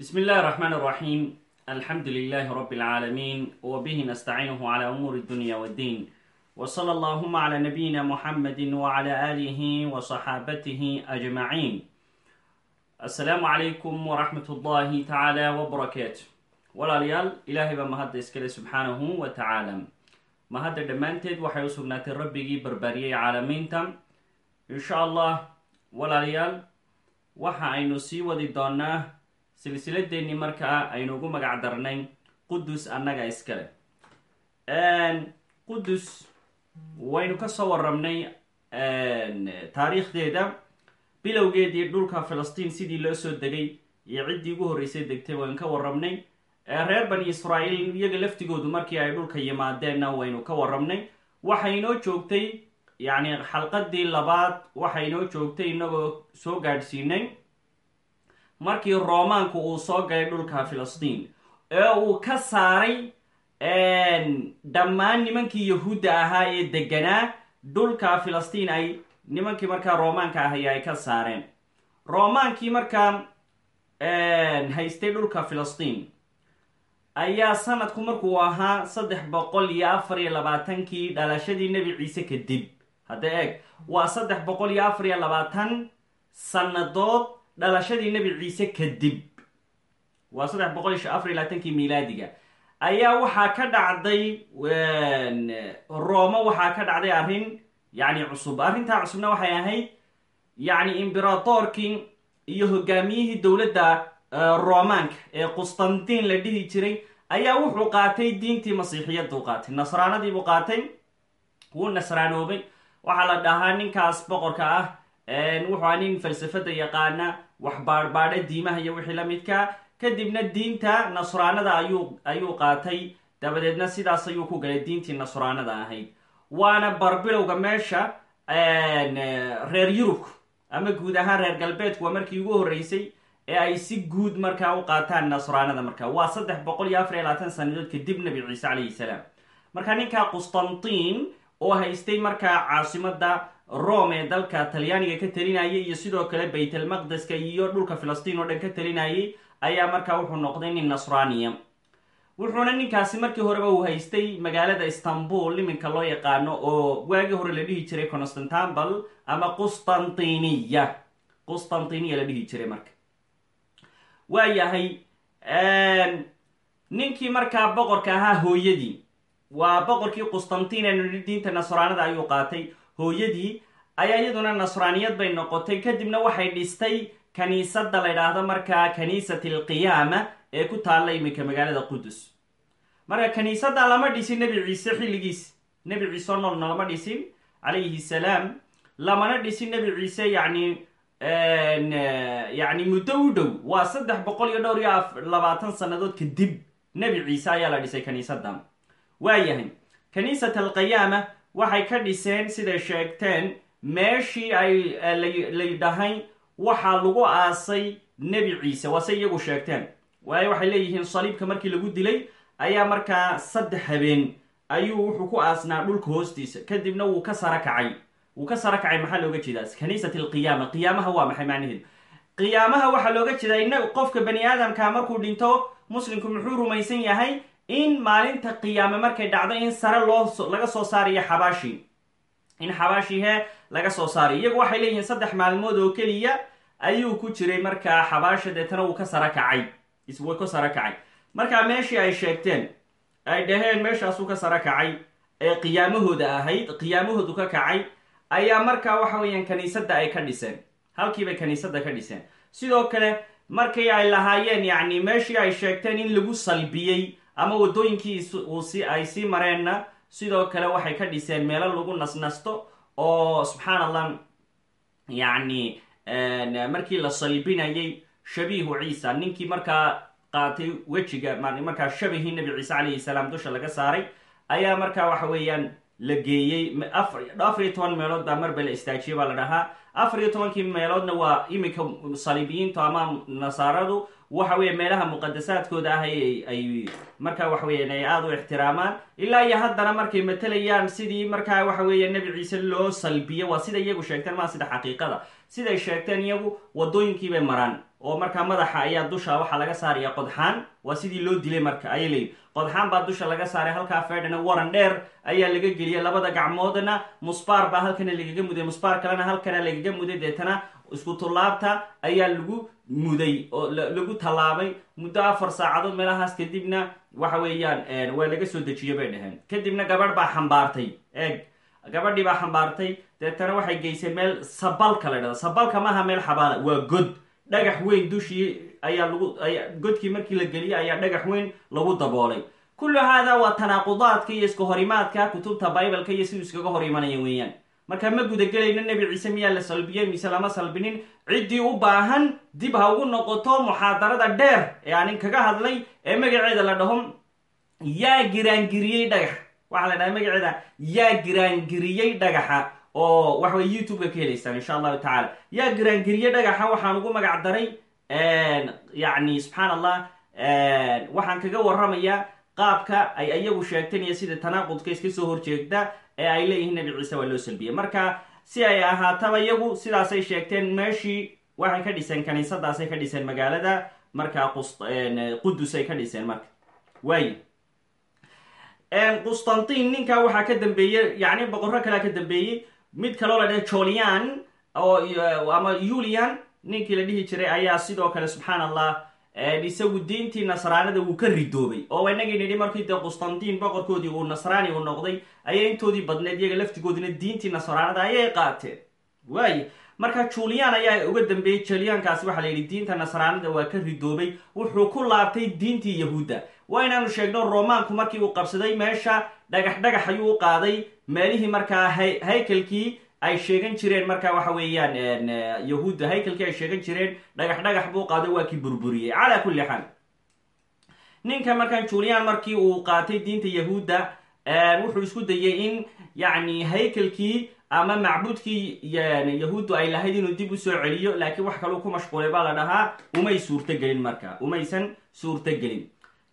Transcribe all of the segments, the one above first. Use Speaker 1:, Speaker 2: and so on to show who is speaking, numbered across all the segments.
Speaker 1: بسم الله الرحمن الرحيم الحمد لله رب العالمين وبه نستعينه على أمور الدنيا والدين وصلى اللهم على نبينا محمد وعلى آله وصحابته أجمعين السلام عليكم ورحمة الله تعالى وبركاته walaalyaal ilaahay baa mahadda iskale subxaanahu wa tacaala mahadda dhammaanteed waxay u sugnaatay rabbigii barbaariyey caalamiinta insha allah walaalayaal waxa aynu sii wadi doonaa silsiladeennii markaa aynu ugu magac darnay qudus annaga iskale. Qudus waynu ka soo warramnay taariikhdeeda bilowgeedii dhulka filistiin sidii loo soo degay iyo ciddii ugu horreysay degtay waynu ka warramnay. Reer bani israa'iil iyaga laftigoodu markii ay dhulka yimaadeenna waynu ka warramnay. Waxay joogtay yacni xalqadii labaad waxay joogtay inagoo soo gaadhsiinay markii roomaanku uu soo galay dhulka filistiin ee uu ka saaray dhammaan nimankii yahuudda ahaa ee deganaa dhulka filistiin ay nimankii markaa roomaanka ahay ay ka saareen. Roomaankii markaa haystay dhulka filistiin ayaa sanadku markuu ahaa saddex boqol iyo afar iyo labaatankii dhalashadii nebi ciise kadib hadda eeg waa saddex boqol iyo afar iyo labaatan sannadood dhalashadii nebi ciise kadib waa saddex boqol iyo afar iyo labaatankii ayaa waxaa ka dhacday rooma waxaa ka dhacday arrin yacni cusub. Arrintaa cusubna waxay ahayd yacni imberatorkii iyo hogaamiyihii dowladda romaanka ee qustantiin la dhihi jiray ayaa wuxuu qaatay diintii masiixiyaduu qaatay. Nasraanadiibuu qaatay wuu nasraanoobay. Waxaa la dhahaa ninkaas boqorka ah wuxuu a nin falsafada yaqaana wax baadhbaadha diimaha iyo wixii la midkaa kadibna diinta nasraanada ayuu ayuu qaatay. Dabadeedna sidaas ayuu ku galay diintii nasraanada ahayd. Waana barbilowga meesha reer yurub ama guud ahaan reer galbeedku waa markii ugu horreysay ee ay si guud markaa u qaataan nasraanada markaa waa saddex boqol iyo afar iyo labaatan sanadood kadib nebi ciise calayhi salaam. Marka ninka qustantiin oo haystay markaa caasimada rome ee dalka talyaaniga ka talinayay iyo sidoo kale baytalmaqdeska iyo dhulka filistiin oo dhan ka talinayay ayaa markaa wuxuu noqday nin nasraaniya wuxuuna ninkaasi markii horeba uu haystay magaalada istanbul iminka loo yaqaano oo waagii hore la dhihi jiray constantambal ama qustantiniya. Qustantiniya la dhihi jiray marka. Waa yahay ninkii markaa boqorka ahaa hooyadii. Waa boqorkii qustantiin ee diinta nasraanada ayuu qaatay hooyadii ayaa iyaduna nasraaniyad bay noqotay. Kadibna waxay dhistay kaniisadda la ydhaahdo markaa kaniisat alqiyaama ee ku taalla iminka magaalada qudus marka kaniisadda lama dhisin nebi ciise xilligiis nebi ciise oo noolna lama dhisin calayhi salaam lamana dhisin nebi ciise yacni yacni muddo u dhow. Waa saddex boqol iyo dhowr iyo labaatan sannadood kadib nebi ciise ayaa la dhisay kaniisadda waayahay kaniisat alqiyaama waxay ka dhiseen siday sheegteen meeshii ay laydhahay waxaa lagu aasay nebi ciise. Waase iyagu sheegteen. Waayo waxay leeyihiin saliibka markii lagu dilay ayaa markaa saddex habeen ayuu wuxuu ku aasnaa dhulka hoostiisa. Kadibna wuu ka sara kacay. Wuu ka sara kacay maxaa looga jeedaa? Kaniisat alqiyaama qiyaamaha waa maxay macnaheedu? Qiyaamaha waxaa looga jeedaa ina qofka bani aadamka markuu dhinto muslimku muxuu rumaysan yahay in maalinta qiyaame markay dhacdo in sare loo laga soo saarayo xabaashi. In xabaashihee laga soo saarayo iyagu waxay leeyihiin saddex maalmood oo keliya ayuu ku jiray markaa xabaasha deetana wuu ka sara kacay. Way ka sara kacay. Markaa meeshii ay sheegteen ay dhaheen meeshaasuu ka sara kacay ee qiyaamahooda ahayd qiyaamahoodu ka kacay ayaa markaa waxa weeyaan kaniisadda ay ka dhiseen. Halkiibay kaniisadda ka dhiseen. Sidoo kale markii ay lahaayeen yacni meeshii ay sheegteen in lagu salbiyey ama waddooyinkii si ay sii mareenna sidoo kale waxay ka dhiseen meelo lagu nasnasto oo subxaan allah yacni markii la salbinayay shabiihu ciisa ninkii markaa qaatay wejiga markaa shabihii nebi ciise calayhi salaam dusha laga saaray ayaa markaa waxa weeyaan la geeyey afar iyo toban meelood baa marba la istaajiye baa la dhahaa afar iyo tobankii meeloodna waa iminka saliibiyiintu ama nasaaradu waxa weeye meelaha muqadasaadkooda ah ay markaa waxa weeyaan ay aada u ixtiraamaan. Ilaa iyo haddana markay matalayaan sidii markaa waxa weeye nebi ciise loo salbiyo waa sida iyagu sheegteen maa sida xaqiiqada. Siday sheegteen iyagu wadooyinkiibay maraan oo markaa madaxa ayaa dusha waxaa laga saaraya qodxaan waa sidii loo dilay marka ayay leeyihiin qodxaan baa dusha laga saaray halkaa feedhana waran dheer ayaa laga geliyay labada gacmoodna. Musbaar baa halkana lagaga muday. Musbaar kalena halkana lagaga muday. Deetana isku tullaabta ayaa lagu muday oo lagu tallaabay muddo afar saacadood meelahaas kadibna waxa weeyaan waa laga soo dejiyo bay dhaheen. Kadibna gabadh baa xambaartay. Eeg gabadhii baa xambaartay. Deetana waxay geysay meel sabalka la dhahdo sabalka maaha meel xabaala waa god. Dhagax weyn dushii ayaa lagu godkii markii la geliyay ayaa dhagax weyn lagu daboolay. Kullu haada waa tanaaqudaadka iyo iska horimaadka kutubta bibaleka iyo siduu iskaga hor imanaya weeyaan. Marka ma gudagelayno nebi ciise miyaa la salbiyey mise lama salbinin? Ciddii u baahan dib ha ugu noqoto muxaadarada dheer ee aanin kaga hadlay ee magaceeda la dhaho yaa giraangiriyey dhagax. Waxaa la dhaha magaceeda yaa giraangiriyey dhagaxa oo waxaway youtube-ka ka helaysaan insha allahu tacala yaa giraangiriyey dhagaxa waxaan ugu magac daray yacni subxaan allah waxaan kaga warramayaa qaabka ay iyagu sheegteen iyo sida tanaaqudka iska soo horjeegta ee ay leeyihiin nebi ciise waa loo salbiyey marka si ay ahaataba iyagu sidaasay sheegteen meeshii waxay ka dhiseen kaniisadaasay ka dhiseen magaalada markaa qudus ay ka dhiseen marka. Waaye qustantin ninkaa waxaa ka dambeeyey yani boqorro kalea ka dambeeyey mid kaloo la dhaha jolian oo ama yulian ninkii la dhihi jiray ayaa sidoo kale subxaan allah isagu diintii nasraanada wuu ka ridoobay. Oo inagii nidhi markii dee qustantin boqorkoodii uu nasraani uu noqday ayay intoodii badneed iyaga laftigoodina diintii nasraanada ayay qaateen. Waaye marka julian ayaa uga dambeeyey juliankaasi waxaa la yidhi diinta nasraanada waa ka ridoobay wuxuu ku laabtay diintii yahuudda. Waa inaanu sheegno romaanku markii uu qabsaday meesha dhagax dhagax ayuu u qaaday meelihii markaa haykalkii ay sheegan jireen. Marka waxa weeyaan yahuudda haykalkii ay sheegan jireen dhagax dhagax buu qaaday waa kii burburiyey. Calaa kulli xaal. Ninka markaan julian markii uu qaatay diinta yahuudda wuxuu isku dayay in yacni haykalkii ama macbuudkii yahuuddu ay lahayd inuu dib u soo celiyo laakiin wax kaluu ku mashquulay baa la dhahaa umay suurtogelin marka. Umaysan suurtogelin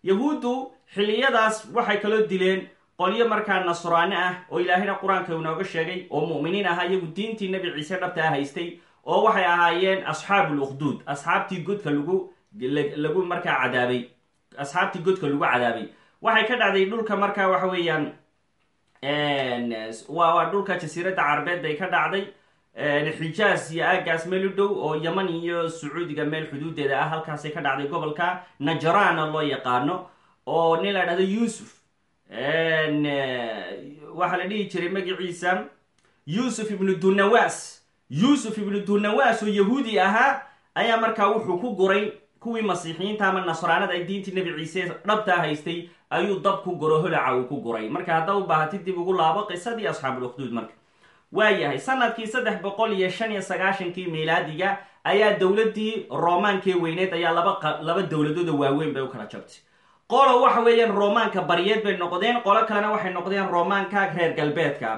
Speaker 1: yahuuddu xilliyadaas waxay kaloo dileen qolyo markaa nasraani ah oo ilaahayna qur'aanka inooga sheegay oo mu'miniin ahaa iyagu diintii nebi ciise dhabta ah haystay oo waxay ahaayeen asxaabul ukhduud asxaabtii godka lagu lagu markaa cadaabay asxaabtii godka lagu cadaabay. Waxay ka dhacday dhulka markaa waxa weeyaan waa dhulka jasiiradda carabeed bay ka dhacday. Xijaas iyo aagaas meel u dhow oo yaman iyo sacuudiga meel xuduudeeda ah halkaasay ka dhacday gobolka najarana loo yaqaano oo nin la yuusuf waxaa la dhihi jiray magaciisa yuusuf ibnu dunawas yuusuf ibnu dunawas oo yahuudi ahaa ayaa markaa wuxuu ku guray kuwii masiixiyiinta ama nasraanada ay diintii nebi ciise dhabtaa haystay ayuu dab ku guro holaca uu ku guray. Marka hadda u baahatid dib ugu laabo qisadii asxaabul ukhduud marka. Waayahay sannadkii saddex boqol iyo shan iyo sagaashankii miilaadiga ayaa dowladdii roomaankee weyneed ayaa laba laba dowladooda waaweyn bay u kala jabtay qolo waxa weeyaan roomaanka baryeed bay noqdeen qolo kalena waxay noqdeen roomaanka reer galbeedka.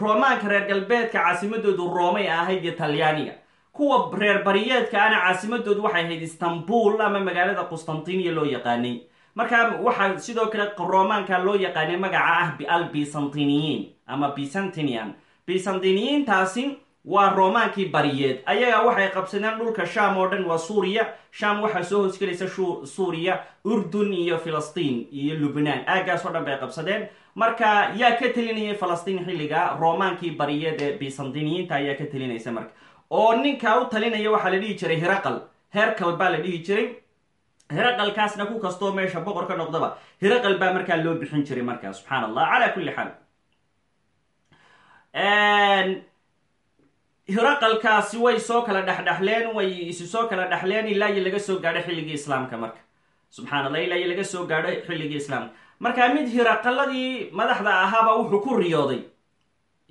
Speaker 1: Roomaanka reer galbeedka caasimadoodu roomay ahayd iyo talyaaniga. Kuwa reer bariyeedka ana caasimadoodu waxay ahayd istanbul ama magaalada qustantiniya loo yaqaanay. Marka waxaa sidoo kale roomaanka loo yaqaanay magaca ah albisantiniyiin ama byzantinian. Byzantiniyiintaasi waa roomaankii bariyeed. Ayaga waxay qabsadeen dhulka sham oo dhan waa suuriya. Sham waxaa soo hoosgelaysa suuriya urdun iyo filistiin iyo lubnaan. Aagaas oo dhan bay qabsadeen. Marka yaa ka telinayay falastiin xilliga roomaankii bariyeed ee byzantiniyiinta ayaa ka telinaysa marka. Oo ninka u talinaya waxaa la dhihi jiray hiraqal. Herkal baa la dhihi jiray. Hiraqalkaasna ku kastoo meesha boqor ka noqdaba. Hiraqal baa markaa loo bixin jiray markaa subxaan allah calaa kulli xaal hiraqalkaasi way soo kala dhexdhexleen way isi soo kala dhexleen ilaa iyo laga soo gaadho xilligii islaamka marka. Subxaan allah ilaa iyo laga soo gaadho xilligii islaamka. Marka mid hiraqaladii madaxda ahaaba wuxuu ku riyooday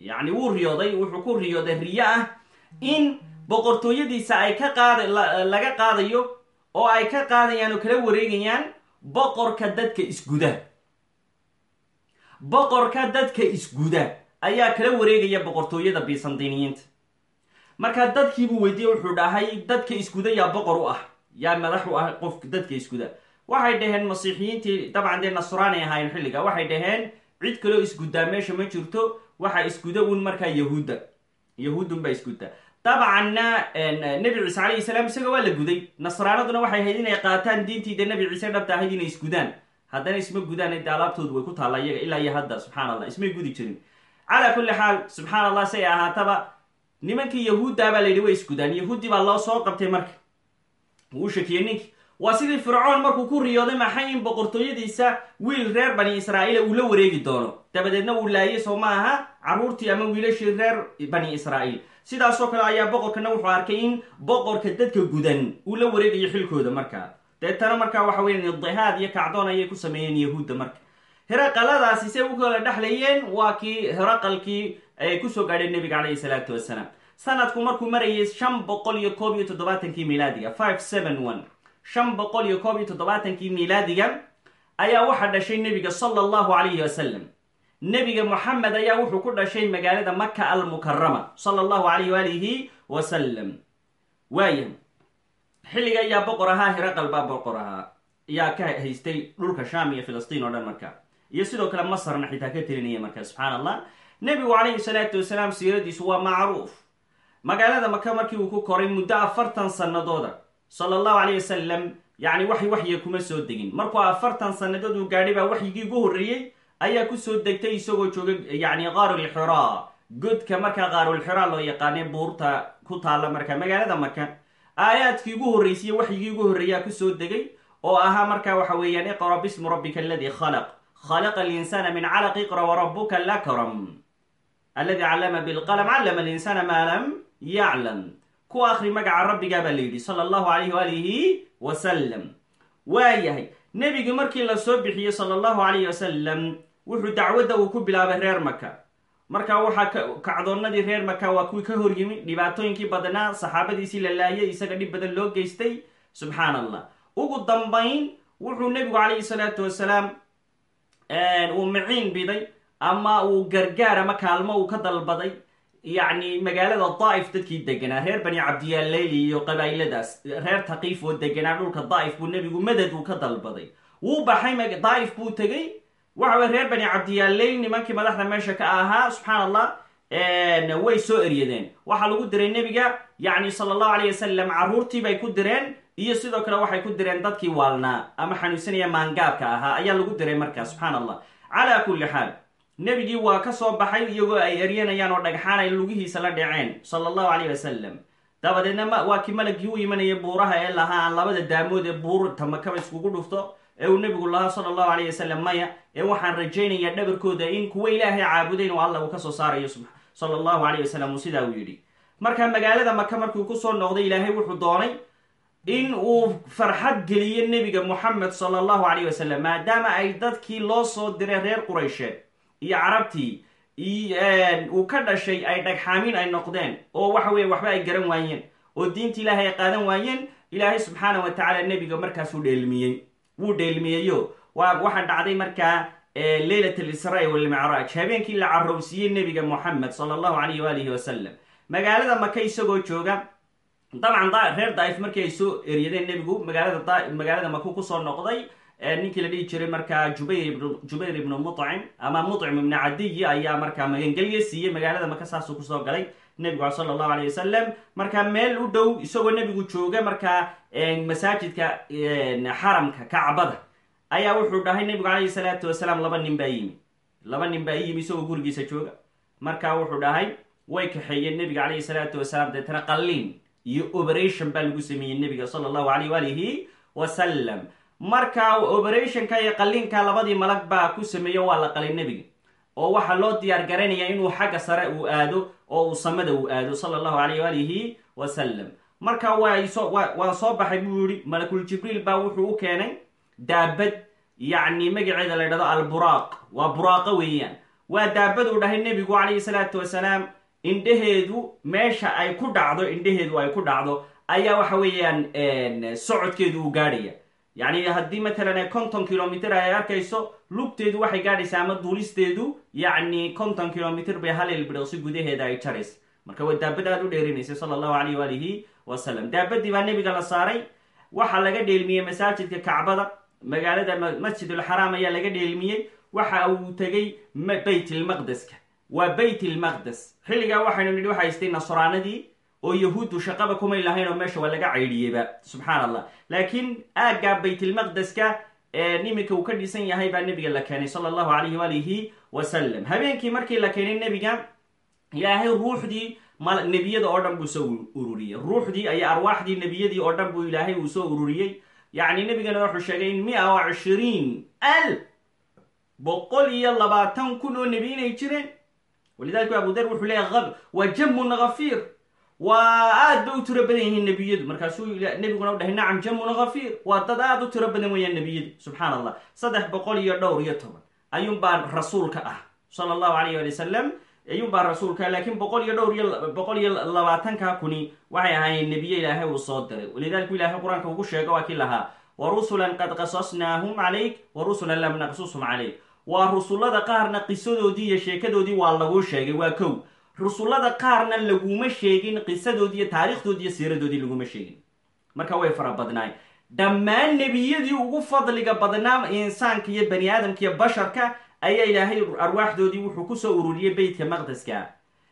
Speaker 1: yacni wuu riyooday wuxuu ku riyooday riyo ah in boqortooyadiisa ay ka qaada laga qaadayo oo ay ka qaadayaan oo kala wareegayaan boqorka dadka isguda. Boqorka dadka isguda ayaa kala wareegaya boqortooyada byzantiniyiinta marka dadkiibuu weydiiyey wuxuu dhahay dadka isguda yaa boqor u ah yaa madax u ah qof dadka isguda waxay dhaheen masiixiyiintii dabcan dee nasraanay ahaayeen xilliga waxay dhaheen cid kaloo isguddaa meesha ma jirto waxaa isguda un markaa yahuudda yahuudun baa isgudda dabcanna nebi ciise calayhi salaam isaga waa la guday. Nasraanaduna waxay ahayd inay qaataan diintiida nebi ciise dhabta ahayd inay isgudaan. Haddana isma gudaan de alaabtoodu way ku taalla ilaa iyo hadda subxaan allah ismay gudi jirin. Calaa kulli xaal subxaan allah si ahaataba nimankii yahuudda baa la yidhi way isgudaan. Yahuudi baa loo soo qabtay marka. Wuu shakiyey ninkii waa sidii fircoon markuu ku riyooday maxay in boqortooyadiisa wiil reer bani israa'iila uu la wareegi doono. Dabadeedna uu laayay soo ma aha carruurtii ama wiilashii reer bani israa'iil. Sidaasoo kale ayaa boqorkana wuxuu arkay in boqorka dadka gudan uu la wareegayo xilkooda markaa deetana markaa waxa weyan idihaad iyo kacdoon ayay ku sameeyeen yahuudda marka. Heraqaladaasi say u kala dhexlayeen waa kii heraqalkii ay ku soo gaadheen nebiga calayhi salaatu wasalaam sanadku markuu marayay shan boqol iyo koob iyo milaadiga five seven one. Milaadiga ayaa waxaa dhashay nebiga sala allahu calayhi wasalam nebiga moxamed ayaa wuxuu ku dhashay magaalada maka almukarama sala allahu calayh waalihi wasalam waaya xilliga ayaa boqor ahaa hiraqal baa boqor ahaa. Ayaa ka haystay dhulka sham iyo filistiin oo dhan marka. Iyo sidoo kale masarna xitaa ka telinaya marka subxaan allah nebigu calayhi salaatu wasalaam siiradiisu waa macruuf. Magaalada maka markii uu ku koray muddo afartan sanadooda sala allahu calayh wasalam yacni waxy waxyiga kuma soo degin. Markuu afartan sannadood uu gaadhay baa waxyigii ugu horreeyey ayaa ku soo degtay isagoo jooga yacni qaarulxiraa godka markaa qaarulxiraa loo yaqaanay buurta ku taalla marka magaalada maka aayaadkii ugu horreysaiye waxyigii ugu horreeyaa ku soo degay oo ahaa markaa waxa weeyaan iqra bismi rabbika aladii khalaq. Khalaqa alinsaana min calaq iqra warabuka lakram alladii callama bilqalam callama alinsaana maa lam yaclam ku akri magaca rabbigaa baa la yidhi sala allahu calayhi waalihi wasalam waayahay nebigii markii la soo bixiyey sala allahu calayhi wasalam wuxuu dacwadda uu ku bilaabay reer maka markaa waxaa kacdoonnadii reer maka waa kuwii ka hor yimi dhibaatooyinkii badnaa saxaabadiisii la laayay isaga dhib badan loo geystay subxaan allah ugu dambayn wuxuu nebigu calayhi salaatu wasalaam uu biday ama uu gargaar ama kaalmo uu ka dalbaday yacni magaalada daa'if dadkii deganaa reer bani cabdiyaaleyli iyo qabaa'iladaas reer taqiif oo deganaa dhulka daa'if buu nebigu madad uu ka dalbaday. Wuu baxay daa'if buu tegey waxa weye reer bani cabdiyaaleyl nimankii madaxda meesha ka ahaa subxaan allah way soo eryadeen waxaa lagu diray nebiga yacni sala allahu alayh wasalam carruurtii bay ku direen iyo sidoo kale waxay ku direen dadkii waalnaa ama xanuunsanaya maangaabka ahaa ayaa lagu diray markaa subxaan allah calaa kulli xaal nebigii waa ka soo baxay iyagoo ay eryanayaan oo dhagxaan ay lugihiisa la dhaceen sala allahu calayh wasalam dabadeedna waa kii malagii u imanaya buuraha ee lahaa labada daamood ee buurta makaba iskugu dhufto. Ee uu nebigu lahaa sala allahu calayh wasalam maya ee waxaan rajaynayaa dhabarkooda in kuwa ilaahay caabudayn oo alla uu ka soo saarayo sala allahu calayh wasalam uu sidaa uu yidhi. Marka magaalada maka markuu ku soo noqday ilaahay wuxuu doonay in uu farxad geliyo nebiga moxamed sala allahu calayh wasalam maadaama ay dadkii loo soo diray reer quraysheed iyo carabtii uu ka dhashay ay dhagxaamin ay noqdeen oo waxa weye waxba ay garan waayeen oo diinta ilaahay ay qaadan waayeen ilaahay subxaana wa tacaala nebiga markaasuu dheelmiyey wuu dheelmiyeyo waxaa dhacday markaa leylat alisraa walmicraaj habeenkii la carowsiiyey nebiga moxamed sala allahu calayh waalihi wasalam magaalada maka isagoo jooga dabcan reer daa'if markii ay soo eryadeen nebigu magaalada maku ku soo noqday ninkii la dhihi jiray markaa jubayr ibnu mucim ama mucim ibnu cadiyi ayaa markaa magangelye siiyey magaalada maka saasuu ku soo galay nebigu sala allahu alayh wasalam markaa meel u dhow isagoo nebigu jooga markaa masaajidka xaramka kacbada ayaa wuxuu dhahay nebigu calayhi salaatu wasalaam laba nin baa yimi. Laba nin baa i yimi isagoo gurigiisa jooga. Markaa wuxuu dhahay way kaxeeyeen nebiga calayhi salaatu wasalaam deetana qalliin iyo operation baa lagu sameeyey nebiga sala allahu alayh waalihi wasalam markaa operationka iyo qalliinka labadii malag baa ku sameeyo waa la qalay nebiga oo waxaa loo diyaar garanayaa inuu xagga sare uu aado oo uu samada uu aado sala allahu alayh waalihi wasalam marka waasoo waan soo baxay buu yihi malakul jibriil baa wuxuu u keenay daabad yacni magaceeda la ydhahdo alburaaq waa buraaqo weeyaan. Waa daabad uu dhahay nebigu calayhi salaatu wasalaam indhaheedu meesha ay ku dhacdo indhaheedu ay ku dhacdo ayaa waxa weeyaan socodkeedu uu gaadhaya yacni haddii matalan konton kilomitr ay arkayso lugteedu waxay gaadhaysaa ama duulisteedu yacni konton kilomitr bay hal ilbidhiqsi gudaheeda ay jaraysa marka waa daabad aad u dheerinaysay sala allahu alayh waalihi wasalam daabadii baa nebiga la saaray. Waxaa laga dheelmiyey masaajidka kacbada magaalada masjidulxaraam ayaa laga dheelmiyey. Waxa uu tegey bayt ilmaqdeska waa bayt ilmaqdes xilligaa waxaynu nidhi waxa haystay nasraanadii oo yahuuddu shaqaba kumay lahayn oo meesha waa laga caydhiyeyba subxaan allah laakiin aagga baytilmaqdeska iminka uu ka dhisan yahay baa nebiga la keenay sala allahu alayhi waalihi wasalam habeenkii markii la keenay nebiga ilaahay ruuxdii nebiyada oo dhan buu soo ururiyey. Ruuxdii iyo arwaaxdii nebiyadii oo dhan buu ilaahay uu soo ururiyey. Yacni nebigana wuxuu sheegay in mia wa cishriin al boqol iyo labaatan kun oo nebi inay jireen. Walidalika abu dar wuxuu leeyahy waa jamun hafiir waa aad bay u tiro badan yihiin nebiyadu. Markaasuu nebiguna u dhahay nacam jamun hafiir waa dad aad u tiro badan weeyaan nebiyadu. Subxaan allah saddex boqol iyo dhowr iyo toban. Ayuunbaa rasuulka ah sala allahu alayh ali wasalam ayuunbaa rasuulka laakiin boqol iyo dhowr iyo boqol iyo labaatanka kuni waxay ahaayeen nebiye ilaahay uu soo diray. Walidalika ilaahay qur'aanka ugu sheego waa kii lahaa wa rusulan qad qasasnaahum calayk wa rusulan lam naqsushum calayk. Waa rusullada qaarna qisadoodii iyo sheekadoodii waa laguu sheegay waa kow rusullada qaarna laguma sheegin qisadoodii iyo taarikhdoodii iyo siiradoodii laguma sheegin. Marka way fara dhammaan nebiyadii ugu fadliga badnaa insaanka iyo bani aadamka iyo basharka ayaa ilaahay arwaaxdoodii wuxuu ku soo ururiyey beytka maqdeska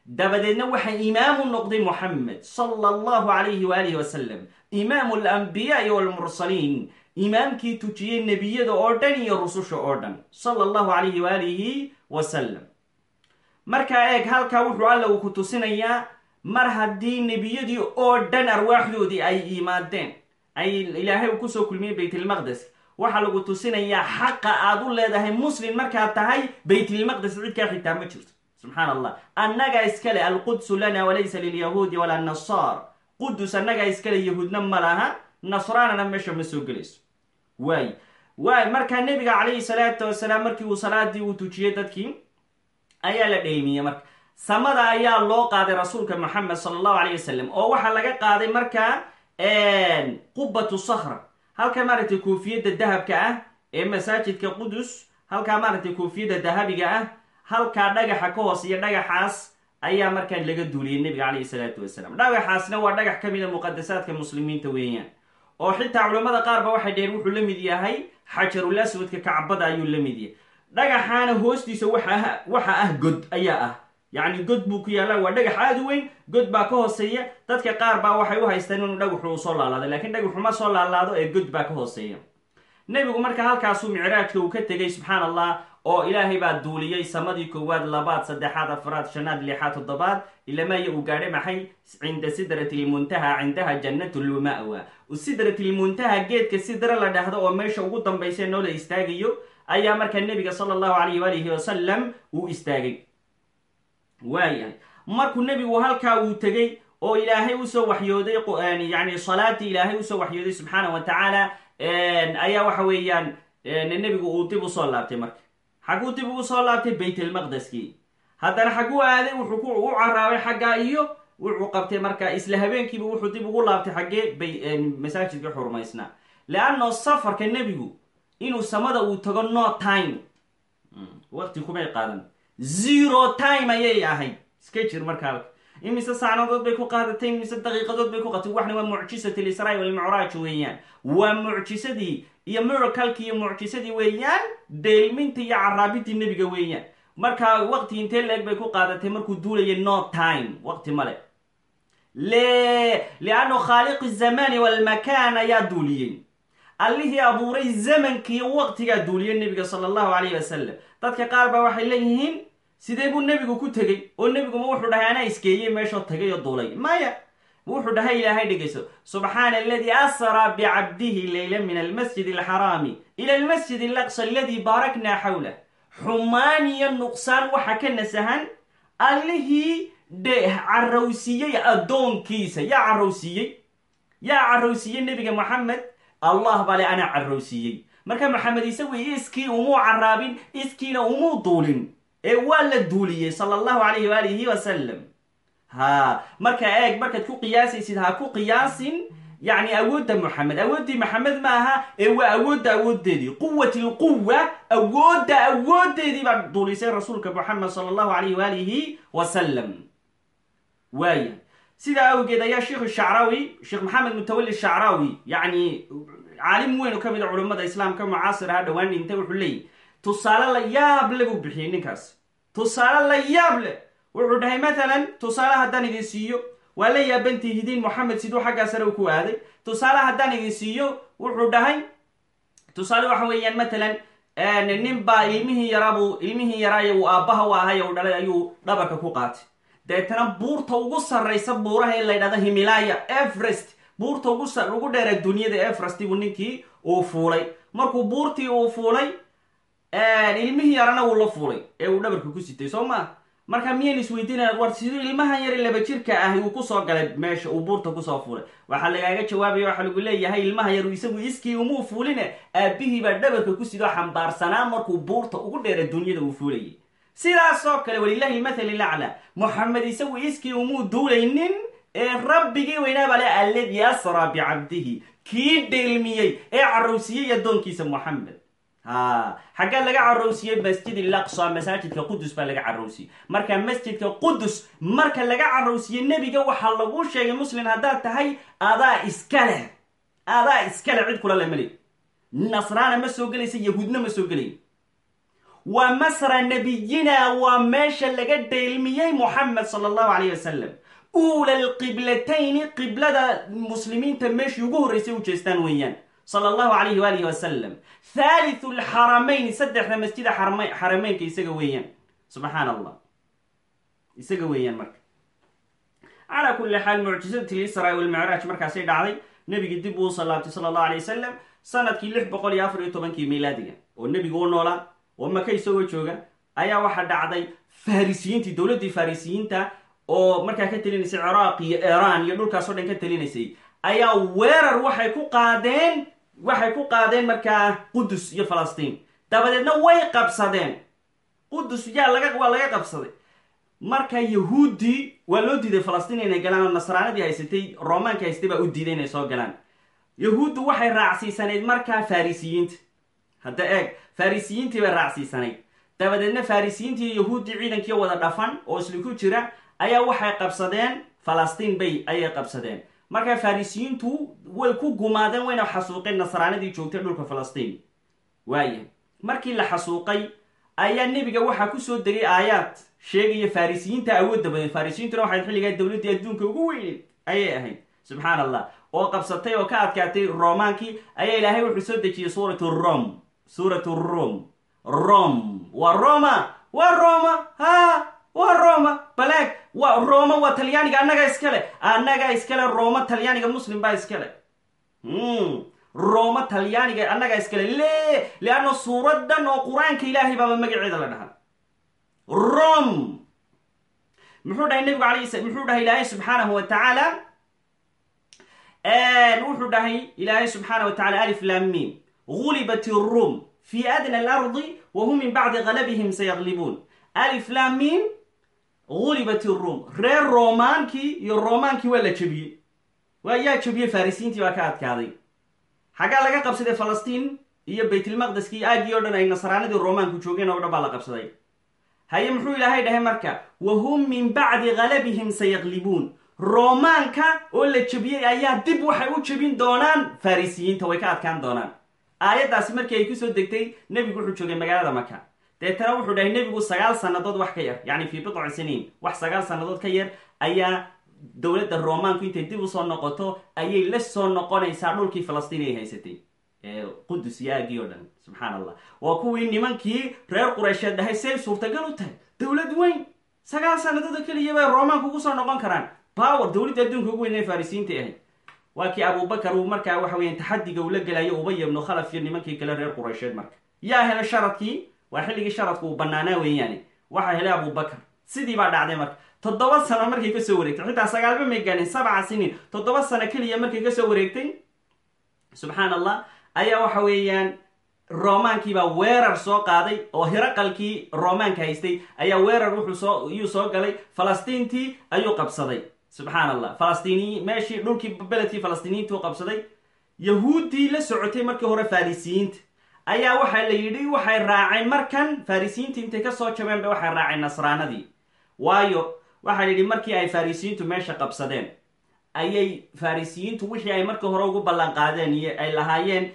Speaker 1: dabadeedna waxaa imaamu noqday moxamed sala allahu calayhi waalihi wasalam imaamu alambiyaai walmursaliin imaamkii tujiyey nebiyada oo dhan iyo rususha oo dhan sala allahu calayhi waalihi wasalam markaa eeg halkaa wuxuu alla uu ku tusinayaa mar haddii nebiyadii oo dhan arwaaxdoodii ay yimaadeen ay ilaahay uu ku soo kulmiyey baytilmaqdes waxaa lagu tusinayaa xaqa aad u leedahay muslim markaad tahay baytilmaqdes cidkaa xitaa ma jirto. Subxaan allah annagaa iskale alqudsu lana walaysa lilyahuudi walaa nasaar qudus annagaa iskale yahuudna ma laha nasraanana meesha ma soo gelayso. Waay. Waay markaa nebiga calayhi salaatu wasalaam markii uu salaadii uu tujiyey dadkii ayaa la dheymiyey marka. Samada ayaa loo qaaday rasuulka moxamed sala allahu alayh wasalam oo waxaa laga qaaday markaa qubatu sakhra. Halka maaragtay koofiyadda dahabka ah ee masaajidka qudus halkaa maaragtay koofiyadda dahabiga ah halkaa dhagaxa ka hooseeya dhagaxaas ayaa markaa laga duuliyey nebiga calayhi salaatu wasalaam. Dhagaxaasna waa dhagax ka mida muqadasaadka muslimiinta weeyaan. Oo xitaa culamada qaarba waxay dheheen wuxuu la mid yahay xajarul aswadka kacbada ayuu la mid yahay dhagaxaana hoostiisa waxa ah god ayaa ah. Yacni god buu ku yaalla waa dhagax aada u weyn god baa ka hooseeya. Dadka qaar baa waxay u haystaan inuu dhagaxu u soo laalaado lakiin dhagaxu ma soo laalaado ee god baa ka hooseeya. Nebigu marka halkaasuu micraajka uu ka tegay subxaan allah oo ilaahay baa duuliyey samadii koowaad labaad saddexaad afraad shanaad lixaad toddobaad ilamaya uu gaadhay maxay? Cinda sidratilmuntaha cindaha jannatlma'wa sidratilmuntaha geedka sidra la dhahdo oo meesha ugu dambaysa noo la istaagayo ayaa markaa nebiga sala allahu alayh waalihi wasalam uu istaagay. Waayahay markuu nebigu halkaa uu tegey oo ilaahay u soo waxyooday yani salaadii ilaahay u soo waxyooday subxaana wa tacaala ayaa waxa weeyaan nebigu uu dib u soo laabtay marka. Xaguu dib ugu soo laabtay baytlmaqdeskii haddana xaguu aaday wuxuu u caraabay xaggaa iyo wuxuu qabtay marka isla habeenkiiba wuxuu dib ugu laabtay xaggee masaajidka xurmaysnaa leanno safarka nebigu inuu samada uu tago no time. waqti kumay qaadan zero time ayay ahayd iska jir markaa imise saacnadood bay ku qaadatay imise daqiiqadood bay ku qatay waxna waa mucjisat lisraa walmicraaj weeyaan waa mucjisadii iyo miracalkii iyo mucjisadii weeyaan deelminta iyo caraabidii nebiga weeyaan markaa waqti intee leeg bay ku qaadatay markuu duulaya no time. waqti male le liannu khaaliqi zamani walmakaan ayaa duuliyey allihii abuuray zamankiiyo waqtigaa duuliyey nebiga sala allahu calayh wasalam dadka qaar baa waxay leeyihiin sidee buu nebigu ku tegey? Oo nebiguma wuxuu dhahay anaa iskeeyey meeshoo tagay oo duulay. Maya wuxuu dhahay ilaahay dhegayso subxaana aladii asraa bicabdihi leyla min almasjid alxaraami ila almasjid alaqsa aladii baaraknaa xawlah xumaan iyo nuqsaan waxa ka nasahan allihii de carowsiiyey addoonkiisa. Yaa carowsiiyey yaa carowsiiyey nebiga moxamed allah bale anaa carowsiiyey marka maxamed isagu iskii umuu caraabin iskiina umuu duulin. Ee waa la duuliyey sala allahu calayhi waalihi wasalam ha marka eeg markaad ku qiyaasaysid ha ku qiyaasin. Yacni awoodda moxamed awooddii maxamed ma aha ee waa awoodda awooddeedii quwat lquwa awoodda awooddeedii baa duulisay rasuulka moxamed sala allahu calayhi waalihi wasalam waaya sidaa awgeed ayaa sheikhu shacrawi sheekh maxamed mutawalli shacrawi yacni caalim weyn oo ka mid a culammada islaamka mucaasir aha dhowaan dhintay wuxuu leeyahy tusaale la yaab le buu bixiyey ninkaas. Tusaale la yaab leh. Wuxuu dhahay matalan tusaale haddaan idin siiyo. Waa la yaabantihidiin moxamed siduu xaggaa sare ku aaday. Tusaale haddaan idin siiyo wuxuu dhahay tusaale waxa weeyaan matalan nin baa ilmihii yaraabuu ilmihii yaraaye uu aabbaha u ahay dhalay ayuu dhabarka ku qaatay deetana buurta ugu sarraysa buuraha in la ydhahda himilaya everest. Buurta ugu dheera dunyada everest buu ninkii uu fuulay. Markuu buurtii uu fuulay ilmihii yarana wuu la fuulay ee uu dhabarka ku sitay soo maa marka miyan isweydiinaya war siduu ilmahan yari laba jirka ahi uu ku soo galay meesha uu buurta ku soo fuulay. Waxaa lagaaga jawaabaya waxaa lagu leeyahay ilmaha yaru isagu iskii umuu fuuline aabihii baa dhabarka ku sidoo xambaarsanaa markuu buurta ugu dheera dunyada uu fuulayay sidaasoo kale walilahi lmathal ilaclaa moxamed isagu iskii umuu duulaynin ee rabbigii weynaa bale alladii asraa bicabdihi kii dheelmiyey ee carowsiiyey addoonkiisa moxamed xaggaa laga carowsiiyey masjid ilaqsa masaajidka qudus baa laga carowsiyey marka masjidka qudus marka laga carowsiiyey nebiga waxaa lagu sheegay muslim haddaad tahay adaa iskale adaa iskale cid kula lemali nasraana ma soo gelaysa yahuudna ma soo gelay waa masra nebiyina waa meesha laga dheelmiyey moxamed sala allahu calayh wasalam uula alqiblatayni qiblada muslimiinta meeshii ugu horreysay u jeestaan weeyaan sala allahu calayhi waalihi wasalam thaalithu lxaramayn saddexda masjida xarameynka isaga weeyaan. Subxaan allah isaga weeyaan marka. Calaa kulli xaal mucjizat lisraa walmicraaj markaasay dhacday nebigii dib uu salaabtay sala allahu alay wasalam sannadkii lix boqol iyo afar iyo tobankii miilaadiga oo nebigu u noolaa oo maka isagoo jooga ayaa waxaa dhacday farisiyiintii dowladdii farisiyiinta oo markaa ka telinaysay ciraaq iyo iiraan iyo dhulkaasoo dhan ka telinaysay ayaa weerar waxay ku qaadeen waxay ku qaadeen markaa qudus iyo falastiin. Dabadeedna way qabsadeen. Qudus yaa laga waa laga qabsaday. Marka yahuuddii waa loo diiday falastiin inay galaan oo nasraanadii haysatay romaanka haystay baa u diiday inay soo galaan. Yahuuddu waxay raacsiisanayd markaa farisiyiinta. Hadda eeg farisiyiintii bay raacsiisanayd dabadeedna farisiyiintii yahuuddii ciidankii wada dhafan oo isli ku jira ayaa waxay qabsadeen falastiin bay ayay qabsadeen. Markaa farisiyiintu way ku gumaadeen wayna xasuuqeen nasraanadii joogtay dhulka falastiin. Waaya markii la xasuuqay ayaa nebiga waxaa ku soo degay aayaad sheegaya farisiyiinta awoodda badan. Farisiyiintuna waxay xilligaa dowladdii adduunka ugu weyneed ayay ahayd subxaan allah oo qabsatay oo ka adkaatay romaankii ayaa ilaahay wuxuu soo dejiyey suurat rom suurat rom rom. Waa roma. Waa roma. Ha. Waa roma. Baleeg waa roma waa talyaaniga annaga iskale annaga iskale roma talyaaniga muslim baa iskale roma talyaaniga annaga iskale le. Leanna suuradan oo qur'aanka ilaahay baaba magaceeda la dhahaa rom. Muxuu dhahay nebigu alay muxuu dhahay ilaahay subxaanahu wa tacaala wuxuu dhahay ilaahay subxaana wa tacala alif lamim alardi wa hum min bacdi galabihim sayaglibuun alif lamim gulibat irum reer romaankii iyo romaankii waa la jebiyey waa yaa jebiyey farisiintii baa ka adkaaday xaggaa laga qabsaday falastiin iyo baytlmaqdeski aagii o dhan ay nasraanadii romaanku joogeen oo dhan baa la qabsaday haye muxuu ilaahay dhahay marka wa hum min bacdi galabihim sayaglibuun romaanka oo la jebiyey ayaa dib waxay u jebin doonaan farisiyiinta way ka adkaan doonaan aayaddaasi markii ay ku soo degtay nebigu wuxuu joogay magaalada maka deetana wuxuu dhahay nebigu sagaal sannadood wax ka yar yacni fii bidci siniin wax sagaal sannadood ka yar ayaa dowladda romaanku intay dib u soo noqoto ayay la soo noqonaysaa dhulkii falastiin ay haysatay. Qudus iyo aagii o dhan subxaan allah waa kuwii nimankii reer qureysheed dhahay say suurtagal u tahay dowlad weyn. Sagaal sannadood oo keliya bay romaanku ugu soo noqon karaan. Power dowladda adduunka ugu weyn ee farisiinta ahayd waa kii abubakar uu markaa waxa weya taxadiga uu la gelayo ubay ibnu khalaf iyo nimankii kale reer qureysheed marka. Yaa helay sharadkii waa xilligii sharadku uu banaanaa weeyaane waxaa helay abubakar sidii baa dhacday marka. Toddoba sano markay ka soo wareegtay xitaa sagaalba may gaanin sabca siniin. Toddoba sano keliya markay ka soo wareegtay subxaan allah ayaa waxa weeyaan romaankiibaa weerar soo qaaday oo hiraqalkii romaanka haystay. Ayaa weerar wuxuu soo iyuu soo galay. Falastiintii ayuu qabsaday subxaan allah falastiiniyi meeshii dhulkii beledkii falastiiniyiintuu qabsaday. Yahuuddii la socotay markii hore farisiyiinta ayaa waxaa la yidhi waxay raaceen markan farisiyiintii intay ka soo jabeen ba waxay raaceen nasraanadii. Waayo waxaa la yidhi markii ay farisiyiintu meesha qabsadeen ayay farisiyiintu wixii ay markii hore ugu ballan qaadeen iyo ay lahaayeen